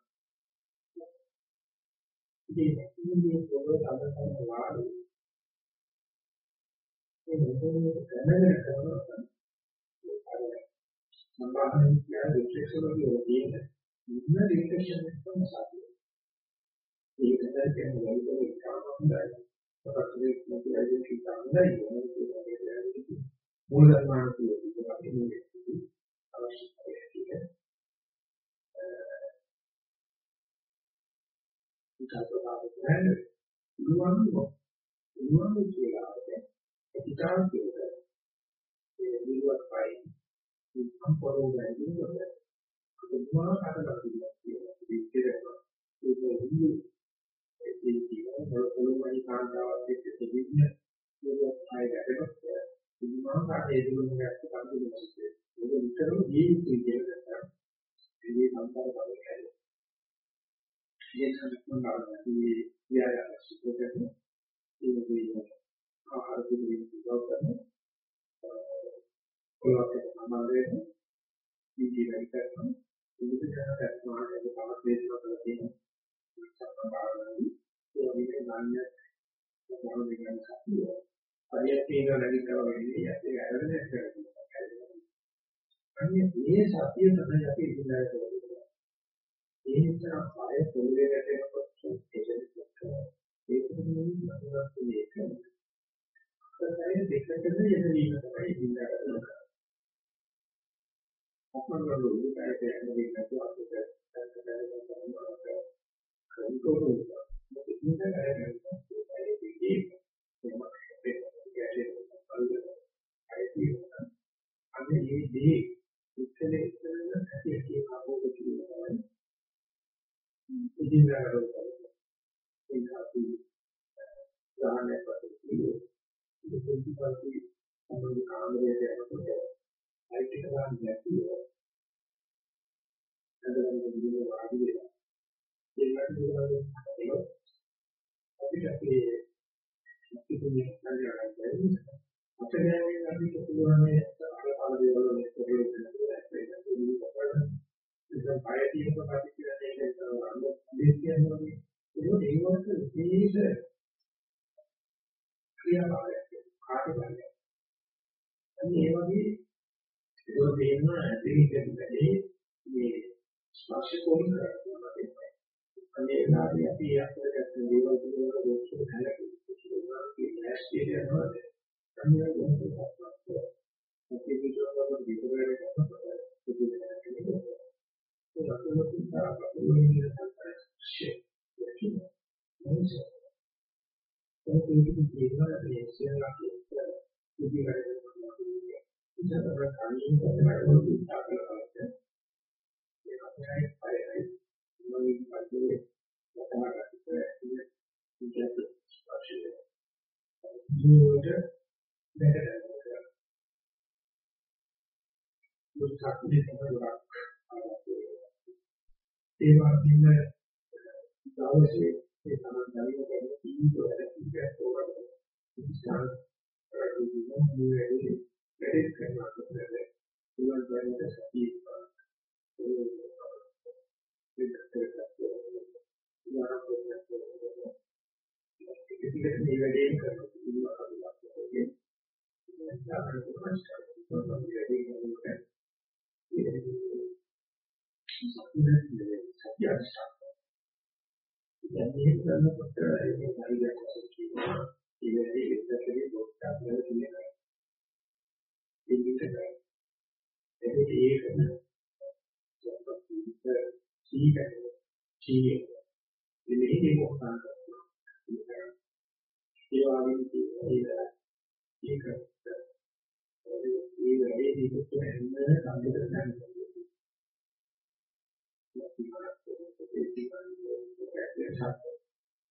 ඉතින් මේ පොළොව අදහන වාරු ඒ මොකද දැනගෙන කරනවා සම්බන්ධයෙන් කියන රිෆ්ලෙක්ෂන් වල තියෙන ඉන්න රිෆ්ලෙක්ෂන් එක තමයි සාධ්‍යය. ඒක තමයි කියන්නේ වලින් ඉතාම හොඳයි. අපිට මේක මොකද කියන්නේ මූල ධර්මානුකූලව අපි මේ අවශ්‍යයි. විකල්පතාවය කියන්නේ උරුවන්ව උරුවන්ව කියලා පිටාන් කියන්නේ ඒ නිරුවත් පයි සම්පූර්ණ වෙන්නේ උරුවා කාටවත් කියනවා විචේරනවා ඒක හිඳු ඒ කියන්නේ පොළොමයි කාන්තාවක් එක්ක තිබෙන්නේ නිරුවත් පයි වැඩකට උරුවා කාටේ දුන්නට කන්දුනොත් ඒක විතරම ජීවිතය කියලා ගත්තා ඒ සංකාර බලය ඒක සම්පූර්ණයි විද්‍යාව සුපෝටක ඒ සමාදයෙන් විද්‍යාව කරන විවිධ ජනක සමාජයක තවත් දේශනා කරලා තියෙන සම්බන්ධතාවයන් ඒ වගේ නාන්‍ය සමාන විඥාන කතිය පරියත්තින නැගිටව වෙන්නේ යටි ඇරෙන්නේ කරන්නේ අන්නේ මේ සතිය තමයි අපි ඉඳලා කරන්නේ. ඒ නිසා ආය පොළවේ වැටෙනකොට ඒකෙත් මොනවද මේක අතයි දෙකකට යෙදවීම තමයි ඉඳලා ඉතින් ආපහු ගහන්නේ පස්සේ ඒක ප්‍රින්සිපල් කී විශේෂ ක්‍රියාකාරයක් කාර්යයක්. අනිත් ඒ වගේ ඒක දෙන්න දෙන්නේ මේ ස්පර්ශ කොම් කරනවා තමයි. අනේ නාදී අපි අත්දැකපු දේවල් වල ලෝකෙ හැලෙන්නේ කියන්නේ ඇස්ටේට යනවා. අනිත් ඒක තමයි. අපි විශ්වාස කරන විදිහට දැන් මේ කරනකොට මේ පරිගණක කියනවා ඒ වෙලේ ඉස්සරහේ පොඩ්ඩක් බලන්න. ඒකට ඒක සීකරන සීයේ ඉන්නේ මොකක්ද ඒ වගේ තියෙනවා ඒක ඒ වැඩේ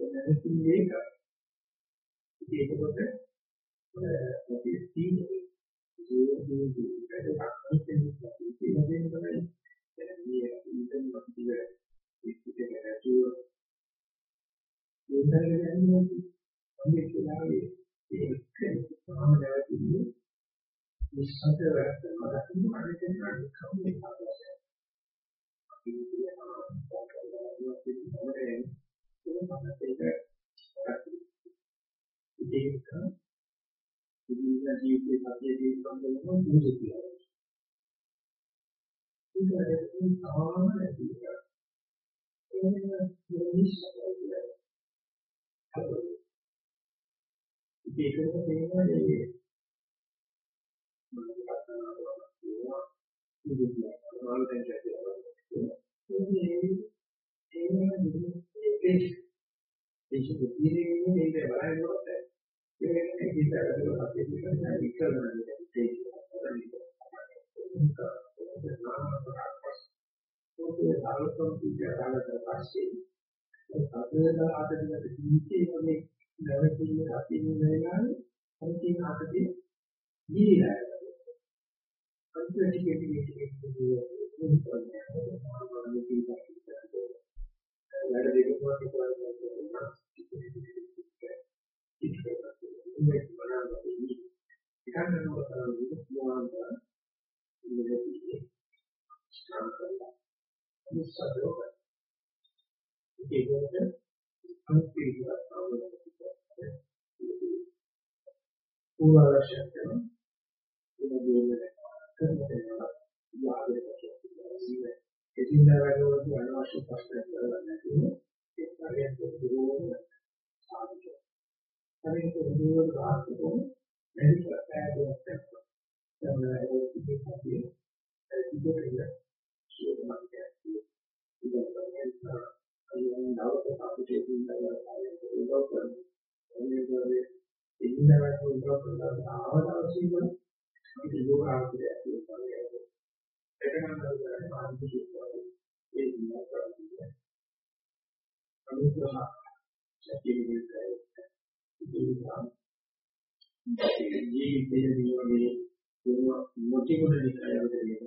සම්බන්ධ කරගන්න ඒකකොට අපි තීනේ ඒ වැඩක් තමයි මේ ඉන්ටර්න් වගේ ඉස්තිකේ නැතුව ඉන්ටර්න් කියන්නේ අපි කියලාවේ ඒක සාමාන්‍යයෙන් විශ්වාසය වැඩ කරනවා දකින්න අනිත් කෙනාට කම්මේ කරනවා අපි කියනවා ඒක ජීවිත ජීවිතයේ සතියේ සම්බන්ධව දුරු කියලා. ඒකෙන් සාමාන්‍ය කියලා. එහෙනම් මොනිස්සකෝද? ඒකකට තේරෙනවා මේ මම කතා කරනවා ඉතින් මාළු දැන් කියනවා. ඒ ඒ ඒක දෙකේ මේක බලනකොට ඒක හිතවල අපේ ඉස්සරහට විකල්පන දෙයක් ඔකේ වැඩ දෙකක් වගේ ඉන්නේ බලන්න ඉතින් මොකද විද්‍යාවන්ත ඉන්නේ ස්ථානකලා මුසදෝ ඒකත් අන්තිමට අවබෝධ උවාශයෙන් උදේවල එදිනදා වැඩවලදී අනවශ්‍ය ප්‍රශ්න කරලා නැතුව ඒ කාර්යයක් දුරෝම සාධක හරියට උදේවල රාත්‍රියේ වැඩි ප්‍රකාශයක් කරනවා. තමයි ඒක ඉතිහාසයේ ඉතිරිය ශෝධනයක් ඉතින් අයියන් දවස් අපිට ඉඳලා උදව් කරනවා. එන්නේ ඉන්නවට උදව් කරලා ආවදාසිය අපි යෝගාවචරය කියනවා. ඒකනම් තමයි මානසික ඒ ඉන්නවා. අනුග්‍රහ ශක්තිය ජීවිතයේදී වගේ මොටිගුණ නිකායවල දෙන්නේ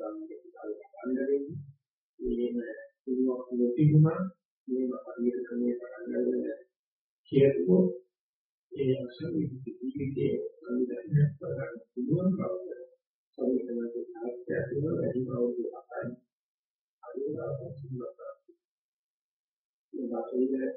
මේම පුරුවක් නොතිබුණා මේක හරියට ක්‍රමයේ පටන් ගන්න කියතුෝ ඒ අසලිත ජීවිතයේ අනිදැනක් කරගන්න පුළුවන් බව සමිතනගේ තාක්ෂය තුළ වැඩි බව අතයි අනිවාර්යයෙන්ම සිදුවනවා මේ වාසයේ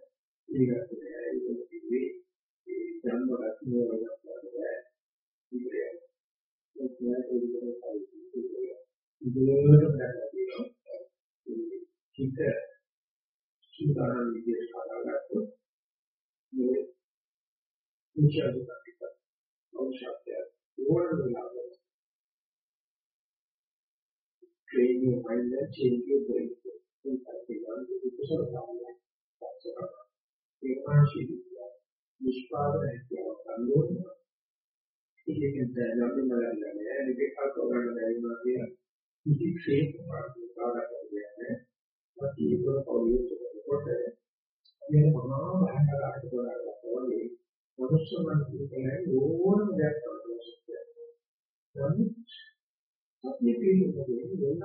ඊගත් ඒ ධර්ම රත්නය වගේ ඉතිරේ ඒක නෑ ඉදිරියට දැක්කේ හිත සුදානම් විදියට හදාගත්තොත් මේ විචාරක අවශ්‍යත්වය ඕනම වෙලාවක train your mind and change your brain. In fact, we want to do so. That's what I'm saying. නිෂ්පාදනය කියනවා සම්මෝධන. ඒකෙන් දැනගන්න බලන්නේ මේක කල්පනා කරනවා කියන කිසි ක්ෂේත්‍රයක් පාඩකන්නේ. අපි ඒක පොලියුට මේ මොනවා බහකට කරලා වගේ මනුෂ්‍ය මනසේ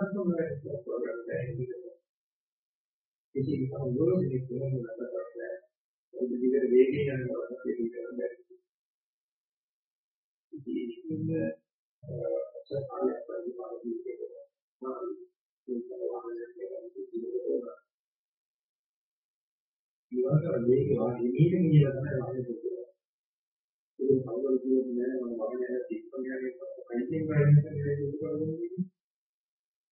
ඕනම දෙයක් කරන්න ශක්තිය. නමුත් අපි පිළිගන්නේ වෙනස් මොනවද කියලා කරන්නේ. කිසි කෙනෙකුට මොනවද කියන්නේ ඒක දිගට වේගයෙන් යනවා අපි හිතන බැරි. ඉතින් සත්‍යය පරිපාලනය කරනවා. මම ඒක වාහනයක් ඉවසර මේක වාගේ මේක කියලා තමයි වහන්නේ කියන්නේ. ඒක කවුරුද කියන්නේ මම වහන්නේ තිස්සන්නේ කයින් වයින් කියන්නේ ඒක කරන්නේ.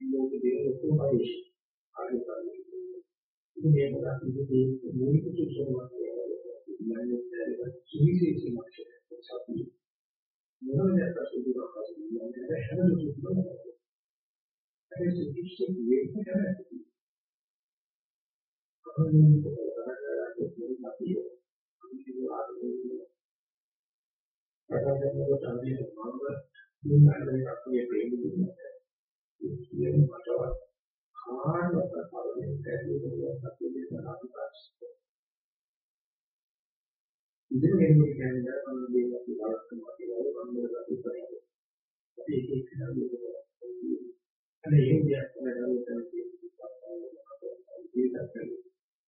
ඒ වගේම ලෝකයේ ලොකුමයි ආයතනය. ඉතින් මේක තමයි මූලික සුසුමක් කියන්නේ සුවිශේෂී මාක්ෂයක් සත්‍ය. මොනවද සුදුසුකම් කියන්නේ හැම සුදුසුකමක්. ඒ සුවිශේෂී වේදිකාවක්. පටන්ගන්නකොට අපි මම දුන්නානේ අපේ ප්‍රේමිකුට කියන මතවත් කාණ්ඩක පරිදි කැදෙනවා අපේ දේශන අපිට ඉතින් මේක කියන්නේ අන්න මේක අපි බලන්න කියලා මම මේක ඉස්සරහට අපි ඒක එක කරලා අනේ ඒ දෙයක් තමයි කරන්නේ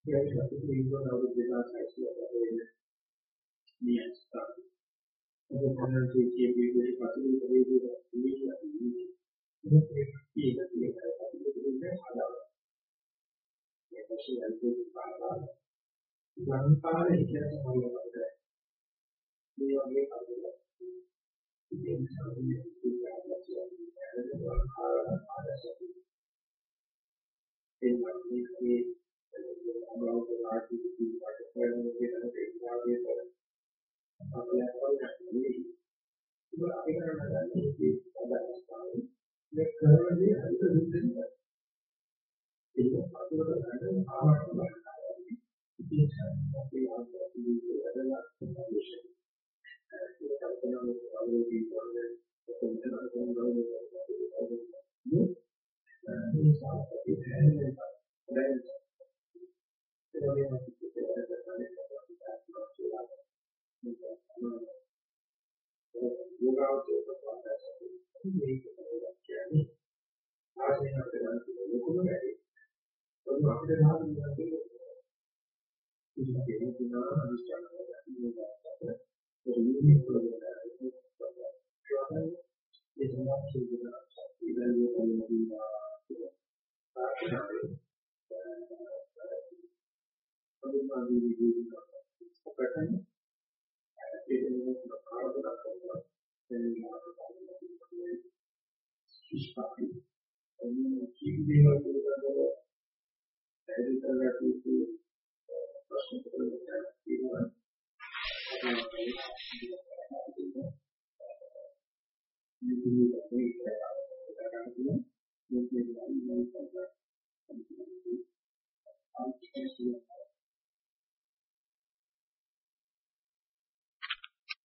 ඒක අපි කියනවා අවුරුදු 2600 වෙන්නේ මේ ස්ථාන. ඒක තමයි කියන්නේ මේ පසුබිම් ප්‍රවේශය ඉන්නේ ඉන්නේ. ඒක ඒක ඒක අපි කියන්නේ හදාගන්න. මේ පස්සේ අල්පේ පාරා. ලංකාවේ ඉතිහාස සම්බන්ධව මේ වගේ කරුණු. ඉතින් සාමාන්‍ය ඉතිහාසය කියන්නේ ආදර්ශයක්. ඒ වගේ අමරව රාජ්‍ය කිසිවට කරන්නේ කියන තේමාවේ තර අපලක් වගේ ඒක අපි කරන්නේ මේ අදහස්තාවය මේ කරන්නේ අද දුන්නේ ඒක අතුරට ගන්න ආවට බලනවා ඉතින් අපි ආන්දෝලනයේ වැඩලා සම්පූර්ණ ඒක කල්පනා කරලා අවුරුදු වල කොහොමද කරන්නේ මේ සාපේක්ෂ හැදෙන්න දැන් ඒ වගේම පිටේ වැඩ කරන්නේ යෝගාවචෝ ප්‍රකාශය මේක කියන්නේ ආශයෙන් අපේ ලොකුම වැඩි. ඒක අපිට නාමයෙන් කියන්නේ ඉතින් කෙනෙක් දිනා අනිශ්චිත කරගන්නවා. ඒක නිමිති ප්‍රෝග්‍රෑම් එකක්. ඒ සඳහා සිදුවන ඉලක්ක වෙනවා. අනුමානී විදිහට ඔකටම ඒක නෙමෙයි කාර්යයක් කරනවා එන්නේ ඉස්පාටි ඔන්න කීප දේවල් පිළිබඳව පැහැදිලි කරගන්න යුතු ප්‍රශ්න දෙකක් තියෙනවා මේක මේ